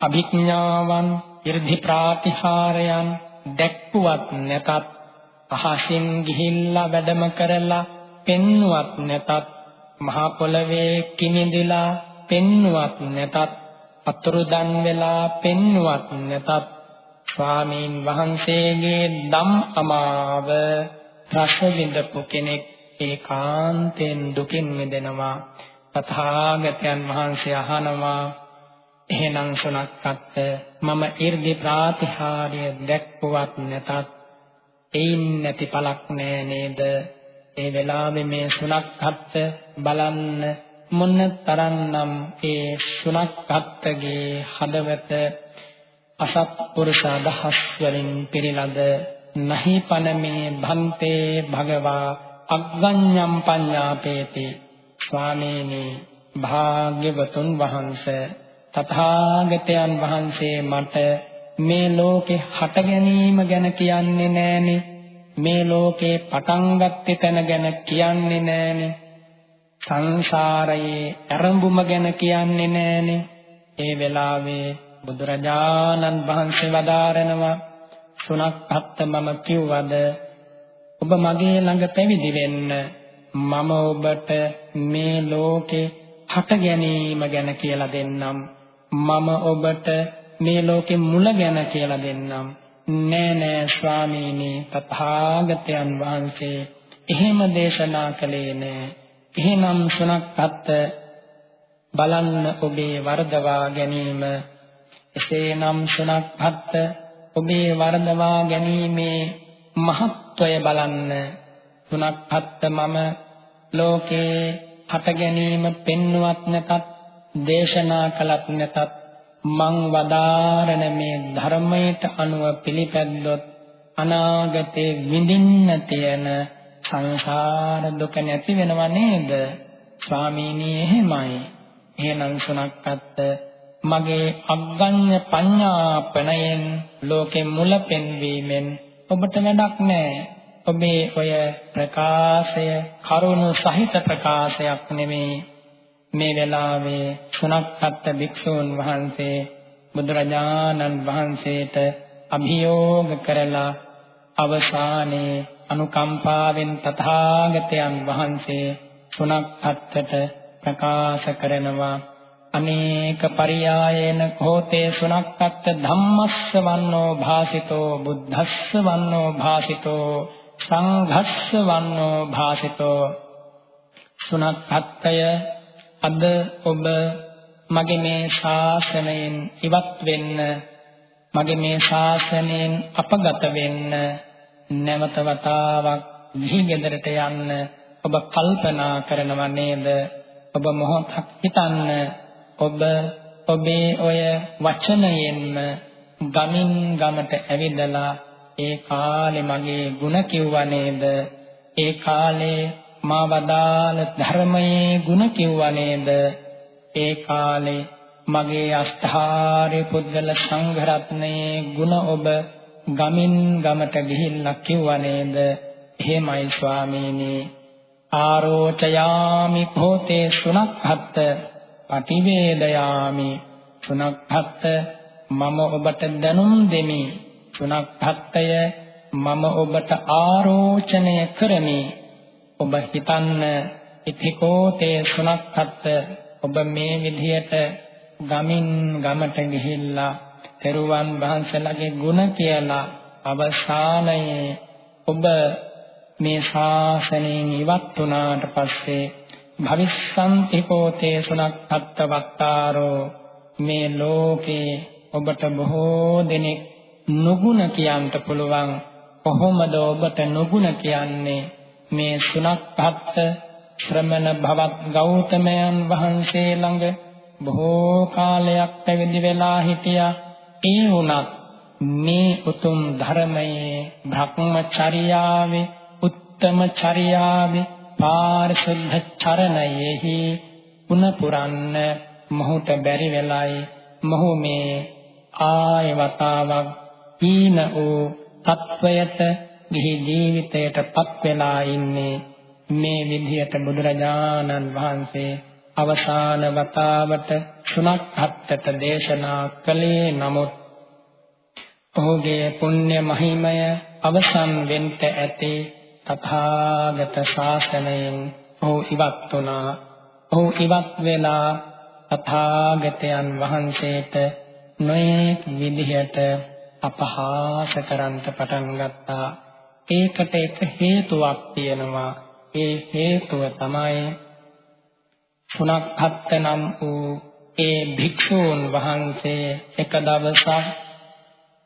අභිඥාවන් 이르දි ප්‍රාතිහාරයන් දැක්කුවත් නැතත් අහසින් ගිහිල්ලා වැඩම කරලා පෙන්නුවත් නැතත් මහා පොළවේ කිනිඳිලා පෙන්නුවත් නැතත් අතුරුදන් වෙලා පෙන්නුවත් නැතත් ස්වාමීන් වහන්සේගේ ධම් අමාව රස විඳපු කෙනෙක් ඒකාන්තයෙන් දුකින් මිදෙනවා. තථාගතයන් වහන්සේ අහනවා එහෙනම් සුණක්කත් මම 이르දි ප්‍රාතිහාර්ය දැක්කුවත් නැතත් එයින් නැති පළක් නෑ නේද? ඒ වෙලාවේ මේ සුණක්හත් බලන්න මොන තරම්නම් ඒ සුණක්හත්ගේ හදවත අසත්පුරුෂ අදහස් වලින් පිරීලද නහි පනමේ භන්තේ භගවා අග්ගඤ්ඤම් පඤ්ඤාපේති. ස්වාමීනි භාග්‍යවතුන් වහන්සේ තථාගතයන් වහන්සේ මට මේ ලෝකේ හට ගැනීම ගැන කියන්නේ නෑනේ මේ ලෝකේ පටන් ගත්තේ තැන ගැන කියන්නේ නෑනේ. සංසාරයේ ආරම්භුම ගැන කියන්නේ නෑනේ. ඒ වෙලාවේ බුදුරජාණන් වහන්සේ වදාරනවා සුණක්හත් මම කිව්වද ඔබ මගේ ළඟ පැවිදි වෙන්න මම ඔබට මේ ලෝකේ හට ගැනීම ගැන කියලා දෙන්නම් මම ඔබට මේ ලෝකේ මුල ගැන කියලා දෙන්නම්. නෑ නෑ ස්වාමීනි තථාගතයන් වහන්සේ එහෙම දේශනා කළේ නෑ. එහෙනම් සුණක්පත් බලන්න ඔබේ වර්ධවා ගැනීම. එසේනම් සුණක්පත් ඔබේ වර්ධවා ගැනීමේ මහත්වය බලන්න. සුණක්පත් මම ලෝකේ හට ගැනීම පෙන්වුවත් නැතත් දේශනා කළත් නැතත් මං වදාරන මේ ධර්මයට අනුව පිළිපැද්දොත් අනාගතේ විඳින්න තියෙන සංසාර දුක නැති වෙනව නේද ස්වාමීනි එහෙමයි එහෙනම් සුණක්කත් මගේ අග්ගඤ්ඤ පඤ්ඤාපනයෙන් ලෝකෙ මුල පෙන්වීමෙන් ඔබට වැඩක් නැහැ. ඔබේ ඔය ප්‍රකාශය කරුණු සහිත ප්‍රකාශයක් නෙමෙයි. මේ වෙලාවේ සුණක්කත් භික්ෂූන් වහන්සේ බුදුරජාණන් වහන්සේට අභියෝග කරලා අවසානයේ අනුකම්පාවෙන් තථාගතයන් වහන්සේ සුණක්කත්ට ප්‍රකාශ කරනවා. අනේක පරියායේන කෝතේ සුනක්කත් ධම්මස්ස වන්නෝ භාසිතෝ බුද්ධස්ස වන්නෝ භාසිතෝ සංඝස්ස වන්නෝ භාසිතෝ. සුනක්කත්ය අද ඔබ මගේ මේ ශාසනයෙන් ඉවත් වෙන්න මගේ මේ ශාසනයෙන් අපගත වෙන්න නැවත වතාවක් ගිහි ගෙදරට යන්න ඔබ කල්පනා කරනව නේද? ඔබ මොහොතක් හිතන්න ඔබ ඔබේ ඔය වචනයෙන්ම ගමින් ගමට ඇවිදලා ඒ කාලේ මගේ ಗುಣ කිව්වා නේද? ඒ කාලේ මා වදාළ ධර්මයේ ಗುಣ කිව්වා නේද ඒ කාලේ මගේ අෂ්ඨාරි පුද්ගල සංඝ රත්නයේ ಗುಣ ඔබ ගමින් ගමට ගිහිල්ලා කිව්වා නේද එහෙමයි ස්වාමීනි ආරෝචයාමි භෝතේ සුනක්හත් පටිවේදයාමි සුනක්හත් මම ඔබට දැනුම් දෙමි සුනක්හත්ය මම ඔබට ආරෝචනය කරමි ඔබ හිතන්න ඉතිකෝතේ සුනක්හත් ඔබ මේ විදියට ගමින් ගමට ගිහිල්ලා තෙරුවන් වහන්සේලාගේ ගුණ කියලා අවසානයේ ඔබ මේ ශාසනයෙන් ඉවත් වුණාට පස්සේ භවිස්සන්ති කෝතේ සුනක්ඛත්ත වත්තාරෝ මේ ලෝකේ ඔබට බොහෝ දෙනෙක් නුගුණ කියන්න පුළුවන් කොහොමද ඔබට නුගුණ කියන්නේ? මේ සුනක්ඛත්ත ශ්‍රමණ භවත් ගෞතමයන් වහන්සේ ළඟ බොහෝ කාලයක් පැවිදි වෙලා හිටියා. ඒ වුණත් මේ උතුම් ධර්මයේ භ්‍රමචර්යාවේ උත්තම චර්යාවේ පාරිශුද්ධ චරණයෙහි පුන පුරන්න මොහුට බැරි වෙලයි මොහු මේ ආය වතාවක් ඊන වූ තත්වයට ගිහි ජීවිතයටපත් වෙලා ඉන්නේ මේ විදිහට බුදුරජාණන් වහන්සේ අවසාන වතාවට සුණක් හත්තට දේශනා කළේ නමුත් ඔහුගේ පුණ්‍ය මහිමය අවසන් වෙන්න ඇති තථාගත ශාසනයෙන් ඔහු ඉවත් වුණා. ඔහු ඉවත් වෙලා තථාගතයන් වහන්සේට නොයෙක් විදිහට අපහාස කරන්න පටන් ගත්තා. ඒකට එක හේතුවක් තියෙනවා. ඒ හේතුව තමයි සුණක්හත් නම් වූ ඒ භික්ෂූන් වහන්සේ එක දවසක්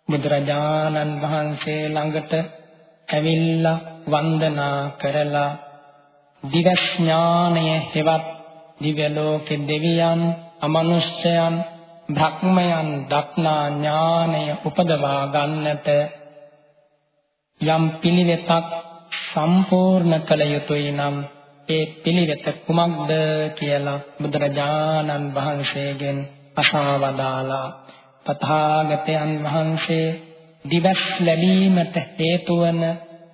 බුදුරජාණන් වහන්සේ ළඟට ඇවිල්ලා වන්දනා කරලා දිවස් ඥානය හෙවත් දිව්‍ය ලෝකෙ දෙවියන් අමනුෂ්‍යයන් භක්මයන් දක්නා ඥානය උපදවා ගන්නට යම් පිළිවෙතක් සම්පූර්ණ කළ යුතුයි නම් ඒ පිළිවෙත කුමක්ද කියලා බුදුරජාණන් වහන්සේගෙන් අසවදාලා තථාගතයන් වහන්සේ දිවස් ලැබීමට හේතු වන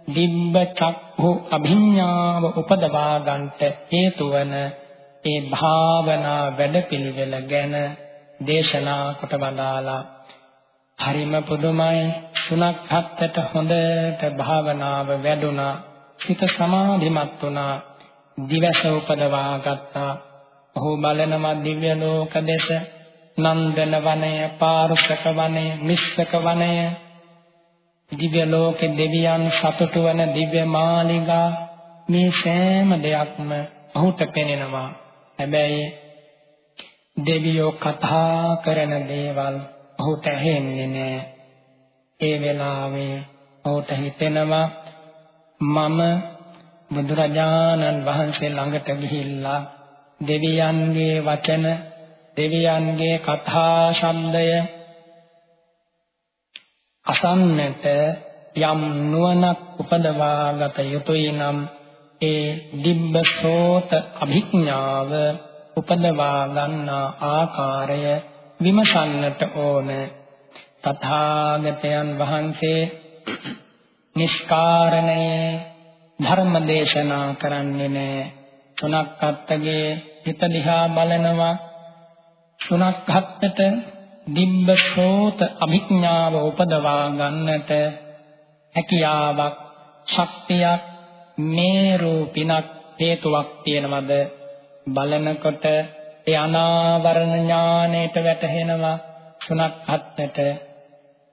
දිබ්බ චක්ඛු අභිඥාව උපදවා ගන්නට හේතු වන ඒ භාවනා වැඩපිළිවෙල ගැන දේශනා කොට වදාලා. හරිම පුදුමයි. සුණක් හත්තට හොඳට භාවනාව වැඩුණා. හිත සමාධිමත් වුණා. දිවස උපදවා ගත්තා. ඔහු බලනවා දිව්‍ය ලෝක දේශ නන්දන වනය පාරුෂක වනය මිස්සක වනය. දිව්‍ය ලෝකේ දෙවියන් සතුටු වන දිව්‍ය මාලිගා මේ සෑම දෙයක්ම ඔහුට පෙනෙනවා. හැබැයි දෙවියෝ කතා කරන දේවල් ඔහුට ඇහෙන්නේ නැහැ ඒ වෙලාවේ ඔහුට හිතෙනවා මම බුදුරජාණන් වහන්සේ ළඟට ගිහිල්ලා දෙවියන්ගේ වචන දෙවියන්ගේ කතා ශබ්දය අසන්නට යම් නුවණක් උපදවාගත යුතුය නම් ඒ දිබ්බසෝත අභිඥාව උපදවා ගන්නා ආකාරය විමසන්නට ඕන. තථාගතයන් වහන්සේ නිෂ්කාරණයේ ධර්ම දේශනා කරන්නේ නැහැ තුනක් අත්තගේ හිත දිහා බලනවා. තුනක් අත්තට දිබ්බ සෝත අභිඥාව උපදවා ගන්නට හැකියාවක් ශක්තියක් මේරු පිනක් හේතුවක් තියෙනවද? බලනකොට ඒ අනාවරණ ඥාණයට වැටහෙනවා. තුනක් අත්තට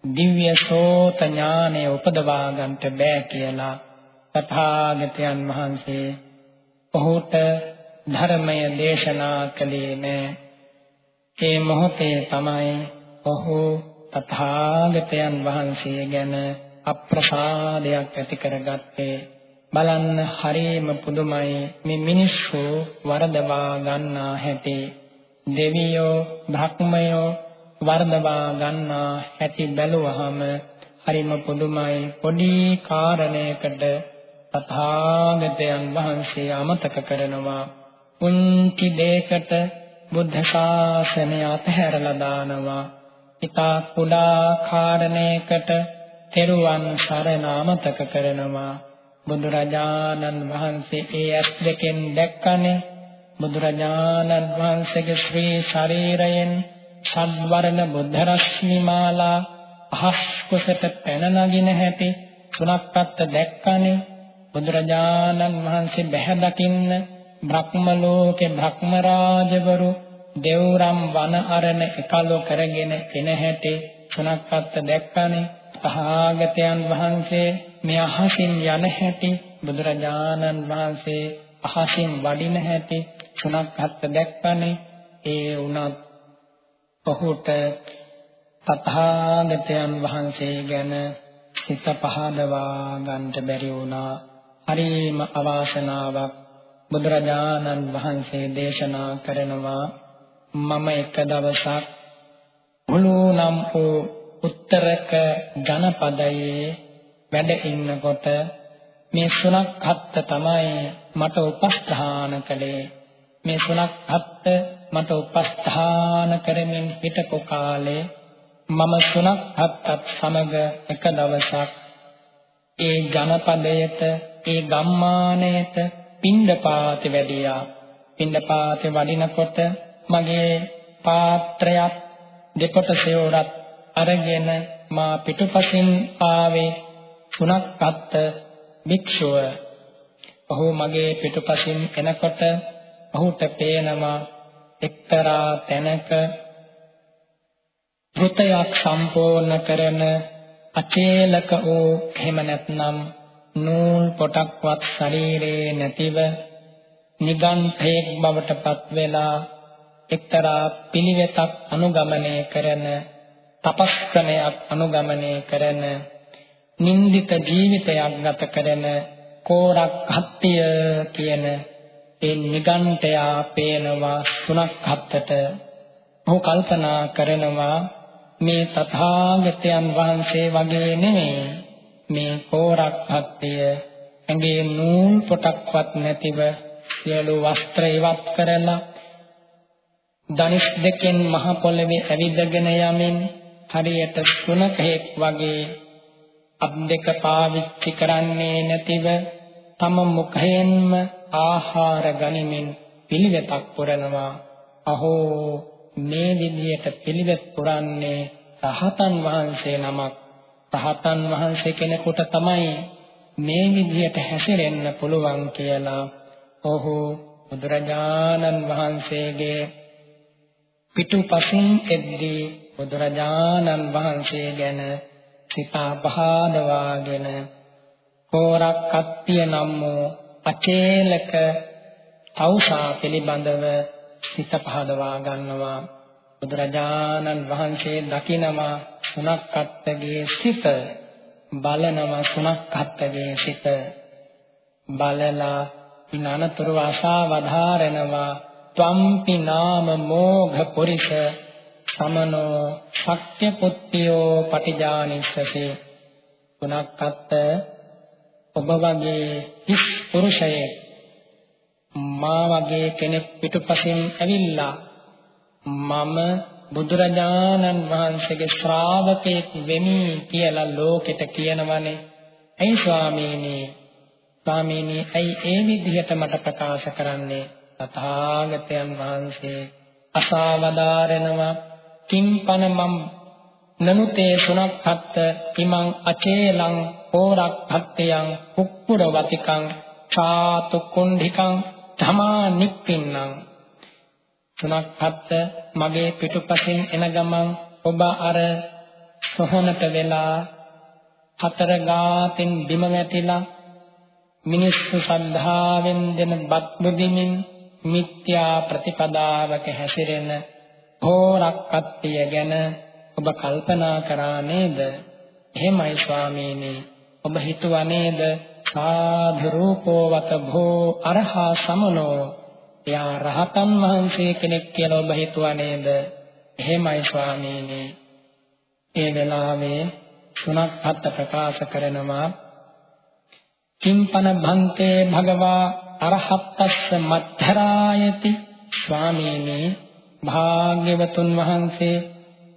දිව්‍ය සෝත ඥානය උපදවා ගන්නට බෑ කියලා තථාගතයන් වහන්සේ ඔහුට ධර්මය දේශනා කළේ නෑ. ඒ මොහොතේ තමයි ඔහු තථාගතයන් වහන්සේ ගැන අප්‍රසාදයක් ඇති කරගත්තේ. බලන්න හරිම පුදුමයි මේ මිනිස්සු වරදවා ගන්නා හැටි. දෙවියෝ බ්‍රහ්මයෝ වර්ධවා ගන්නා හැටි බැලුවහම හරිම පුදුමයි. පොඩි කාරණයකට තථාගතයන් වහන්සේ අමතක කරනවා. පුංචි දෙයකට බුද්ධ ශාසනය අතහැරලා දානවා. ඉතා කුඩා කාරණයකට තෙරුවන් සරණ අමතක කරනවා. බුදුරජාණන් වහන්සේ ඒ ඇස් දෙකෙන් දැක්කනේ. බුදුරජාණන් වහන්සේගේ ශ්‍රී ශරීරයෙන් සම්වරණ බුද්ධ රශ්මි මාලා අහස් කුසට පැන නගින හැටි සුණක්පත්ත දැක්කනේ. බුදුරජාණන් වහන්සේ බැහැ දකින්න බ්‍රහ්ම ලෝකේ බ්‍රහ්ම රාජවරු දෙව්රම් වන අරණ එකලෝ කරගෙන එන හැටි සුණක්පත්ත දැක්කනේ. තථාගතයන් වහන්සේ මේ අහසින් යන හැටි බුදුරජාණන් වහන්සේ අහසින් වඩින හැටි සුණක්පත්ත දැක්කනේ. ඒ උනත් ඔහුට තථාගතයන් වහන්සේ ගැන සිත පහදවා ගන්නට බැරි වුණා. හරිම අවාසනාවක් බුදුරජාණන් වහන්සේ දේශනා කරනවා මම එක දවසක් මුළු නම් වූ උත්තරක ජනපදයේ වැඩ ඉන්නකොට මේ සුණක්හත්ත තමයි මට උපස්ථාන කළේ මේ සුණක්හත්ත මට උපස්ථාන කරමින් හිටපු කාලේ මම සුණක් හත්තත් සමග එක දවසක් ඒ ජනපදයට ඒ ගම්මානයට පින්ඩපාතේ වැඩියා. පින්ඩපාතේ වඩිනකොට මගේ පාත්‍රයක් දෙපොට සෙවරත් අරගෙන මා පිටුපසින් ආවේ සුණක් හත්ත භික්ෂුව. ඔහු මගේ පිටුපසින් එනකොට ඔහුට පේනවා එක්තරා තැනක වෘතයක් සම්පූර්ණ කරන අචේලක වූ එහෙම නැත්නම් නූල් පොටක්වත් ශරීරේ නැතිව නිගන්ඨයෙක් බවට පත් වෙලා එක්තරා පිළිවෙතක් අනුගමනය කරන තපස්කණයක් අනුගමනය කරන නින්දිත ජීවිතයක් ගත කරන කෝරක් හත්තිය කියන ඒ නිගණ්ඨයා පේනවා තුනක් හත්තට ඔහු කල්පනා කරනවා මේ තථාගතයන් වහන්සේ වගේ නෙමෙයි. මේ කෝරක් හත්තිය ඇඟේ නූල් පොටක්වත් නැතිව සියලු වස්ත්‍ර ඉවත් කරලා ධනිස් දෙකෙන් මහ පොළවේ ඇවිදගෙන යමින් හරියට සුනකෙක් වගේ අබ් දෙක පාවිච්චි කරන්නේ නැතිව තම මුඛයෙන්ම ආහාර ගනිමින් පිළිවෙතක් පුරනවා. අහෝ මේ විදියට පිළිවෙත් පුරන්නේ රහතන් වහන්සේ නමක්. රහතන් වහන්සේ කෙනෙකුට තමයි මේ විදියට හැසිරෙන්න පුළුවන් කියලා. ඔහු බුදුරජාණන් වහන්සේගේ පිටුපසින් එද්දී බුදුරජාණන් වහන්සේ ගැන සිතා පහදවාගෙන කෝරක් කත්තිය නම් වූ අචේලක තවුසා පිළිබඳව සිත පහදවා ගන්නවා. බුදුරජාණන් වහන්සේ දකිනවා සුණක්කත්තගේ සිත බලනවා සුණක්කත්තගේ සිත. බලලා ඉනනතුරු ආශාවධාරනවා ත්වම්පි නාම මෝඝ පුරිස සමනෝ ශක්්‍ය පුත්තියෝ පටිජානිස්සසේ සුණක්කත්ත ඔබ වගේ හිස් පුරුෂයෙක් මා වගේ කෙනෙක් පිටුපසින් ඇවිල්ලා මම බුදුරජාණන් වහන්සේගේ ශ්‍රාවකෙක් වෙමි කියලා ලෝකෙට කියනවනේ. ඇයි ස්වාමීනි? ස්වාමීනි ඇයි ඒ විදිහට මට ප්‍රකාශ කරන්නේ? තථාගතයන් වහන්සේ අසාවදාරනවා කිම්පන මම් නනුතේ සුනක්ඛත්ත ඉමං අචේලං ඕරක්ඛත්තයන් කුක්කුර වතිකං චාතු කුණ්ඩිකං ධමා නිප්පින්නම් සුනක්ඛත්ත මගේ පිටුපසින් එන ගමන් ඔබ අර සොහනට වෙලා හතර ගාතෙන් බිම වැටිලා මිනිස්සු ශ්‍රද්ධාවෙන් දෙන බත් බුදිමින් මිත්‍යා ප්‍රතිපදාවක හැසිරෙන හෝරක්කත්තිය ගැන ඔබ කල්පනා කරා නේද? එහෙමයි ස්වාමීනි. ඔබ හිතුවා නේද? සාධු රූපෝ වත භෝ අරහා සමනෝ. එයා රහතන් වහන්සේ කෙනෙක් කියලා ඔබ හිතුවා නේද? එහෙමයි ස්වාමීනි. ඒ වෙලාවේ සුණක් හත් ප්‍රකාශ කරනවා කිම්පන භන්තේ භගවා අරහත්තස්ස මත්තරායති ස්වාමීනි භාග්‍යවතුන් වහන්සේ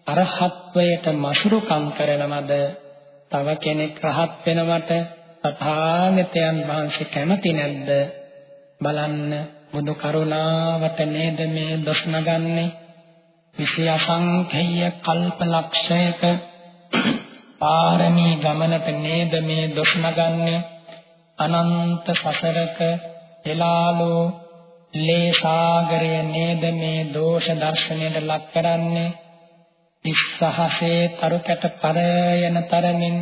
අරහත්වයට මසුරුකම් කරනවද තව කෙනෙක් රහත් වෙනවට තථාගතයන් වහන්සේ කැමති නැද්ද? බලන්න බුදු කරුණාවට නේද මේ දොස් නගන්නේ විෂය අසංඛේය කල්ප ලක්ෂයක පාරමී ගමනට නේද මේ දොස් නගන්නේ අනන්ත සසරක එලාලෝ ලේ සාගරය නේද මේ දෝෂ දර්ශනයට ලක් කරන්නේ? ඉස්සහසේ තරුකට පරයන තරමින්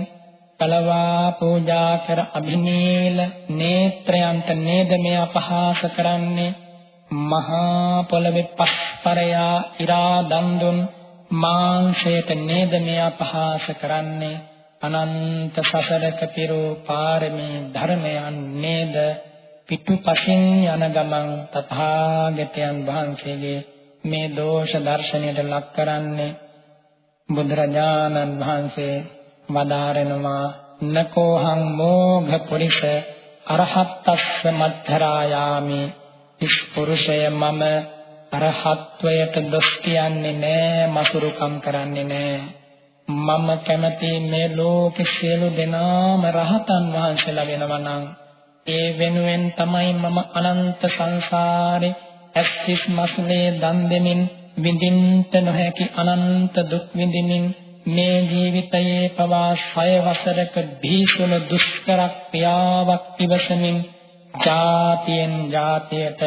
කලවා පූජා කර අභිනීල නේත්‍රයන්ට නේද මේ අපහාස කරන්නේ මහා පොළවේ පස්පරයා ඉරා දන්දුන් මාංශයට නේද මේ අපහාස කරන්නේ අනන්ත සසරක පිරූ පාරමී ධර්මයන් නේද පිටුපසින් යන ගමන් තථාගතයන් වහන්සේගේ මේ දෝෂ දර්ශනයට ලක් කරන්නේ බුදුරජාණන් වහන්සේ වදාරනවා නකෝහං මෝඝ පුරිස අරහත්තස්ස මත්තරායාමි. ඉස් පුරුෂය මම අරහත්වයට දොස් කියන්නේ නෑ මසුරුකම් කරන්නේ නෑ. මම කැමති මේ ලෝකෙ සියලු දෙනාම රහතන් වහන්සේලා වෙනවා නම් ඒ වෙනුවෙන් තමයි මම අනන්ත සංසාරේ ඇස්සිස් මස්නේ දන් දෙමින් විඳින්ට නොහැකි අනන්ත දුක් විඳින්මින් මේ ජීවිතයේ පවා සය වසරක භීෂණ දුෂ්කර ක්‍රියාවක් ඉවසමින් ජාතියෙන් ජාතියට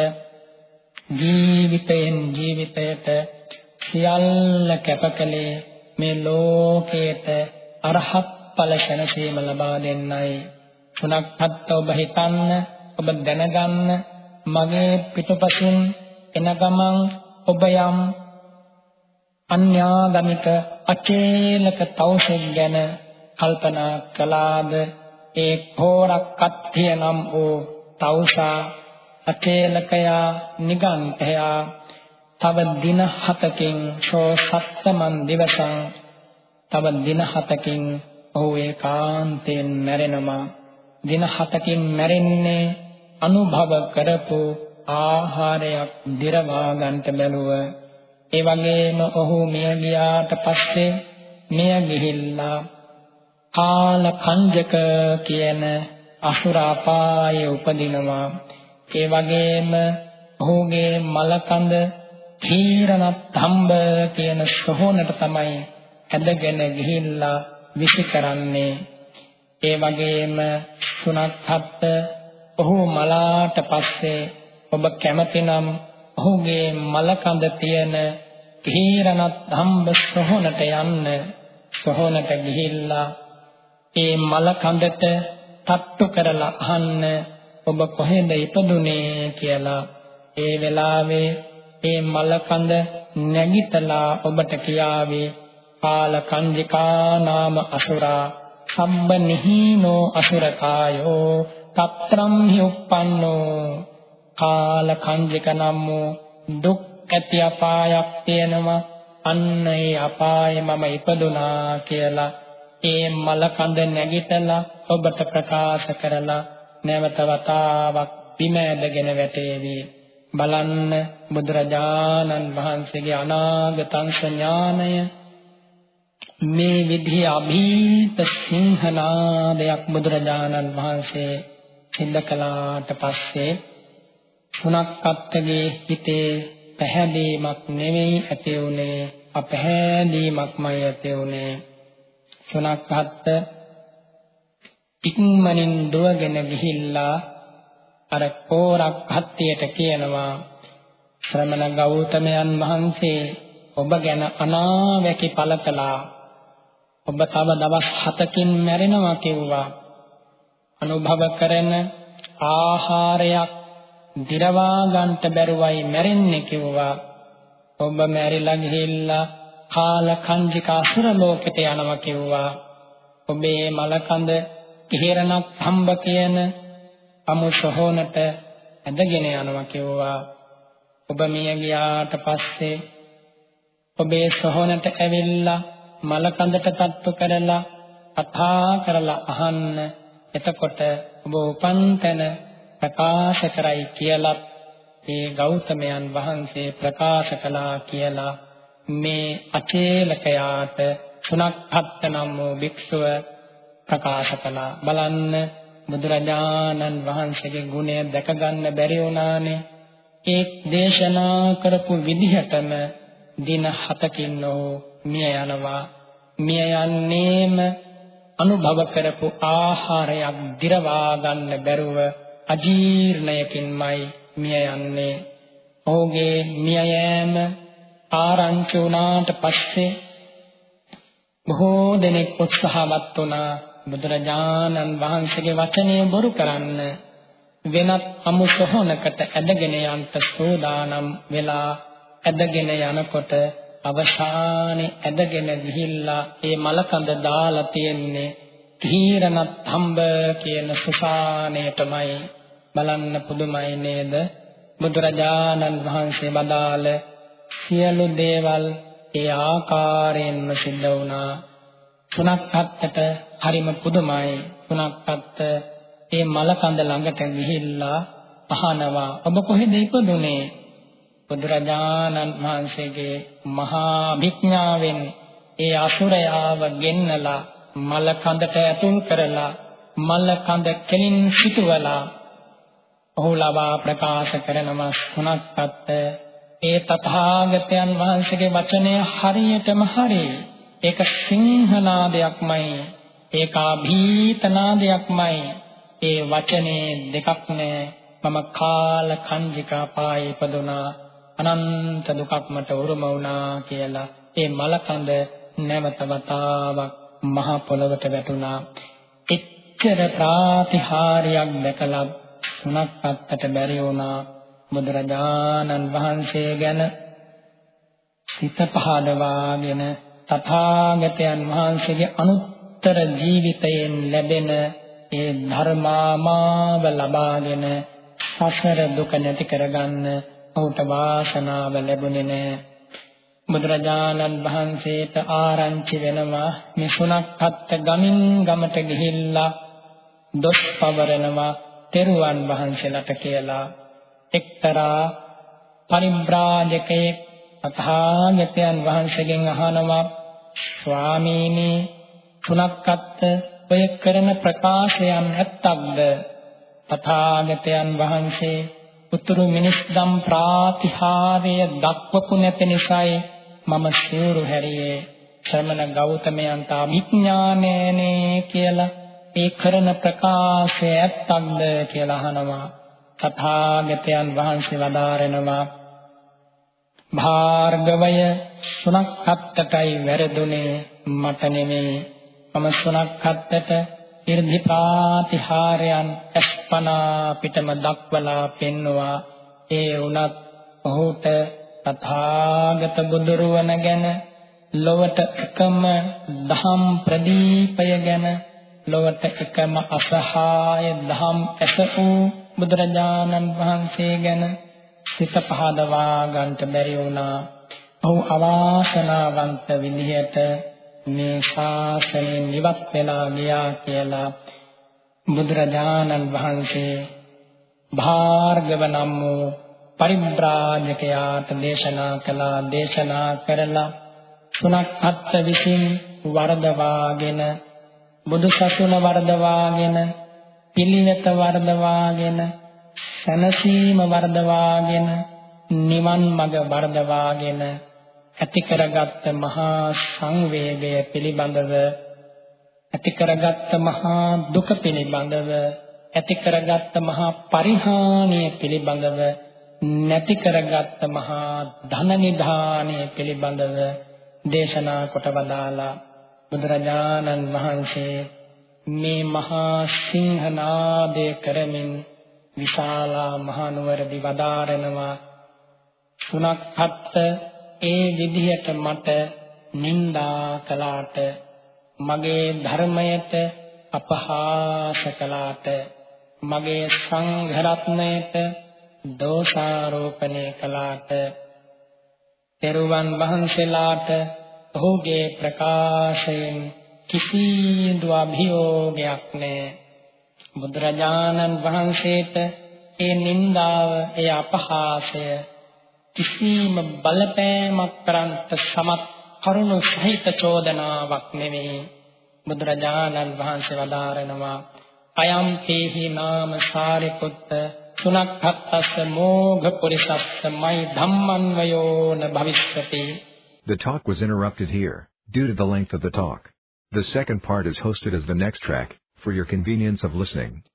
ජීවිතයෙන් ජීවිතයට සියල්ල කැපකලේ මේ ලෝකයට අරහත් ඵල ශනසීම ලබා දෙන්නයි. තුනක්පත් ඔබ හිතන්න ඔබ දැනගන්න මගේ පිටුපසින් එන ගමන් ඔබ යම් අන්‍යාගමික අචේලක තවුසෙක් ගැන කල්පනා කළාද? ඒ කෝරක් කත්තිය නම් වූ තවුසා අචේලකයා නිගන්ඨයා තව දින හතකින් සෝ සත්තමන් දිවසං තව දින හතකින් ඔහු ඒකාන්තයෙන් මැරෙනවා. දින හතකින් මැරෙන්නේ අනුභව කරපු ආහාරයක් දිරවා ගන්නට බැලුව. ඒ වගේම ඔහු මිය ගියාට පස්සේ මිය ගිහිල්ලා කාල කංජක කියන අසුරාපායේ උපදිනවා. ඒ වගේම ඔහුගේ මලකඳ තීරණත් හම්බ කියන සොහොනට තමයි ඇදගෙන ගිහිල්ලා විසි කරන්නේ. ඒ වගේම සුණක්හත් ඔහු මලාට පස්සේ ඔබ කැමතිනම් ඔහුගේ මලකඳ තියෙන තීරණත් හම්බ සොහොනට යන්න. සොහොනට ගිහිල්ලා ඒ මලකඳට තට්ටු කරලා අහන්න ඔබ කොහෙද ඉපදුනේ කියලා. ඒ වෙලාවේ ඒ මලකඳ නැගිටලා ඔබට කියාවේ කාල කංජිකා නාම අසුරා සම්බ නිහීනෝ අසුරකායෝ తත්‍රම් හි uppannෝ කාල කංජික නම් වූ දුක් ඇති අපායක් තියෙනවා. අන්න ඒ අපායේ මම ඉපදුනා කියලා ඒ මලකඳ නැගිටලා ඔබට ප්‍රකාශ කරලා නැවත වතාවක් බිම ඇදගෙන වැටේවි. බලන්න බුදුරජාණන් වහන්සේගේ අනාගතංශ ඥානය. මේ විදිහේ અભීත සිංහනාදයක් බුදුරජාණන් වහන්සේ සිද්ධ කළාට පස්සේ සුණක්කත්ගේ හිතේ පැහැදීමක් නෙවෙයි ඇති උනේ අපහැදීමක්මයි ඇති උනේ සුණක්කත් ඉක්මනින් දුවගෙන ගිහිල්ලා අර කෝරක් හත්තියට කියනවා ශ්‍රමණ ගෞතමයන් වහන්සේ ඔබ ගැන අනාවැකි පළ කළා. ඔබ තව දවස් 7කින් මැරෙනවා කිව්වා. අනුභව කරන ආහාරයක් දිරවා ගන්නට බැරුවයි මැරෙන්නේ කිව්වා ඔබ මැරිලා ගිහිල්ලා කාල කංජික අසුර ලෝකෙට යනවා කිව්වා ඔබේ මලකඳ කිහිරණක් හම්බ කියන අමුසොහොනට ඇදගෙන යනවා කිව්වා. ඔබ මිය ගියාට පස්සේ ඔබේ සොහොනට ඇවිල්ලා මල කඳට තට්ටු කරලා කතා කරලා අහන්න. එතකොට ඔබ උපන් තැන ප්‍රකාශ කරයි කියලා ඒ ගෞතමයන් වහන්සේ ප්‍රකාශ කළා කියලා මේ අචේලකයාට සුණක්හත් නම් වූ භික්ෂුව ප්‍රකාශ කළා. බලන්න බුදුරජාණන් වහන්සේගේ ගුණය දැක ගන්න බැරි වුණානේ. ඒ දේශනා කරපු විදිහටම දින 7කින් නෝ මිය යනවා. මිය යන්නේම අනුභව කරපු ආහාරයක් දිරවා ගන්න බැරුව අජීර්ණයකින්මයි මිය යන්නේ. ඔහුගේ මිය යෑම ආරංචි වුණාට පස්සේ බොහෝ දෙනෙක් උත්සාහවත් වුණා බුදුරජාණන් වහන්සේගේ වචනය බොරු කරන්න. වෙනත් අමු සොහනකට ඇදගෙන යන්ට සෝදානම් වෙලා ඇදගෙන යනකොට අවසානයේ ඇදගෙන ගිහිල්ලා ඒ මලකඳ දාලා තියෙන්නේ තීරණත් හම්බ කියන සුසානයටමයි. බලන්න පුදුමයි නේද? බුදුරජාණන් වහන්සේ බදාළ සියලු දේවල් ඒ ආකාරයෙන්ම සිද්ධ වුණා. තුනක්පත්තට හරිම පුදුමයි. තුනක්පත්ත ඒ මල කඳ ළඟට ගිහිල්ලා අහනවා. ඔබ කොහෙද ඉපදුනේ? බුදුරජාණන් වහන්සේගේ මහා විඥාවෙන් ඒ අසුරයාව ගෙන්නලා මල කඳට ඇතුල් කරලා මල කඳ කෙලින් සිටුවලා ඔහු ලබා ප්‍රකාශ කරනවා. තුනක්පත්ත ඒ තථාගතයන් වහන්සේගේ වචනය හරියටම හරියි ඒක සිංහනාදයක්මයි ඒක අභීතනාදයක්මයි ඒ වචනේ දෙකක් නෑ. මම කාල කංජිකා පායේ ඉපදුනා අනන්ත දුකක් මට උරුම වුණා කියලා. ඒ මලකඳ නැවත වතාවක් මහ පොළවට වැටුණා. එච්චර ප්‍රාතිහාර්යයක් දැකලා සුණක් අත්තට බැරි වුණා බුදුරජාණන් වහන්සේ ගැන සිත පහදවාගෙන තථාගතයන් වහන්සේගේ අනුත්තර ජීවිතයෙන් ලැබෙන ඒ ධර්මාමාව ලබාගෙන සසර දුක නැති කරගන්න ඔහුට වාසනාව ලැබුණේ නැහැ. බුදුරජාණන් වහන්සේට ආරංචි වෙනවා මිසුණක්පත් ගමින් ගමට ගිහිල්ලා දොස් පවරනවා තෙරුවන් වහන්සේලාට කියලා එක්තරා පරිබ්‍රාජකයෙක් අතහාගතයන් වහන්සේගෙන් අහනවා ස්වාමීනි තුනක්කත් ඔය කරන ප්‍රකාශයන් ඇත්තක්ද? තථාගතයන් වහන්සේ උතුරු මිනිස් දම් ප්‍රාතිහාර්ය දක්වපු නැති නිසායි මම සිවුරු හැරියේ. ශ්‍රමණ ගෞතමයන්ට අභිඥානයනේ කියලා ඒ කරන ප්‍රකාශය ඇත්තක්ද කියලා අහනවා. තථාගතයන් වහන්සේ වදාරනවා. භාර්ගවය සුණක්කත්තටයි වැරදුනේ මට නෙමෙයි මම සුණක්කත්තට 이르දි ප්‍රාතිහාරයන් අස්පනා පිටම දක්වලා පෙන්නවා. ඒ උනත් ඔහුට තථාගත බුදුරුවන ගැන ලොවට එකම දහම් ප්‍රදීපය ගැන ලොවට එකම අසහාය දහම් ඇස වූ බුදුරජාණන් වහන්සේ ගැන සිත පහදවා ගන්නට බැරි වුණා. ඔහු අවාසනාවන්ත විදිහට මේ ශාසනයෙන් ඉවත් වෙලා ගියා කියලා බුදුරජාණන් වහන්සේ භාර්ගව නම් වූ පරිබ්‍රාජකයාට දේශනා කළා දේශනා කරලා සුණක් හත්ත විසින් වරදවාගෙන බුදු සසුන වරදවාගෙන පිළිවෙත වරදවාගෙන සනසීම වරදවාගෙන නිවන් මඟ වරදවාගෙන ඇති කරගත් මහා සංවේගය පිළිබඳව ඇති කරගත් මහා දුක පිළිබඳව ඇති කරගත් මහා පරිහානිය පිළිබඳව නැති කරගත් මහා ධන නිධානය පිළිබඳව දේශනා කොට වදාලා බුදුරජාණන් වහන්සේ මේ මහා සිංහනාදය කරමින් විශාලා මහනුවරදි වදාරනවා. සුණක් හත්ත ඒ විදිහට මට නිന്ദා කළාට මගේ ධර්මයට අපහාස කළාට මගේ සංඝ රත්නයට දෝෂාරෝපණය කළාට තෙරුවන් වහන්සේලාට ඔහුගේ ප්‍රකාශයෙන් කිසිදු අභියෝගයක් නැහැ. බුදුරජාණන් වහන්සේට ඒ නින්දාව, ඒ අපහාසය කිසිම බලපෑමක් කරන්ට සමත් කරුණු සහිත චෝදනාවක් නෙවෙයි. බුදුරජාණන් වහන්සේ වදාරනවා අයම් තේහි නාම සාරිපුත්ත සුනක්ඛත්තස්ස මෝඝ පුරිසස්ස මයි ධම්මන්වයෝන භවිෂ්‍යති The talk was interrupted here, due to the length of the talk. The second part is hosted as the next track, for your convenience of listening.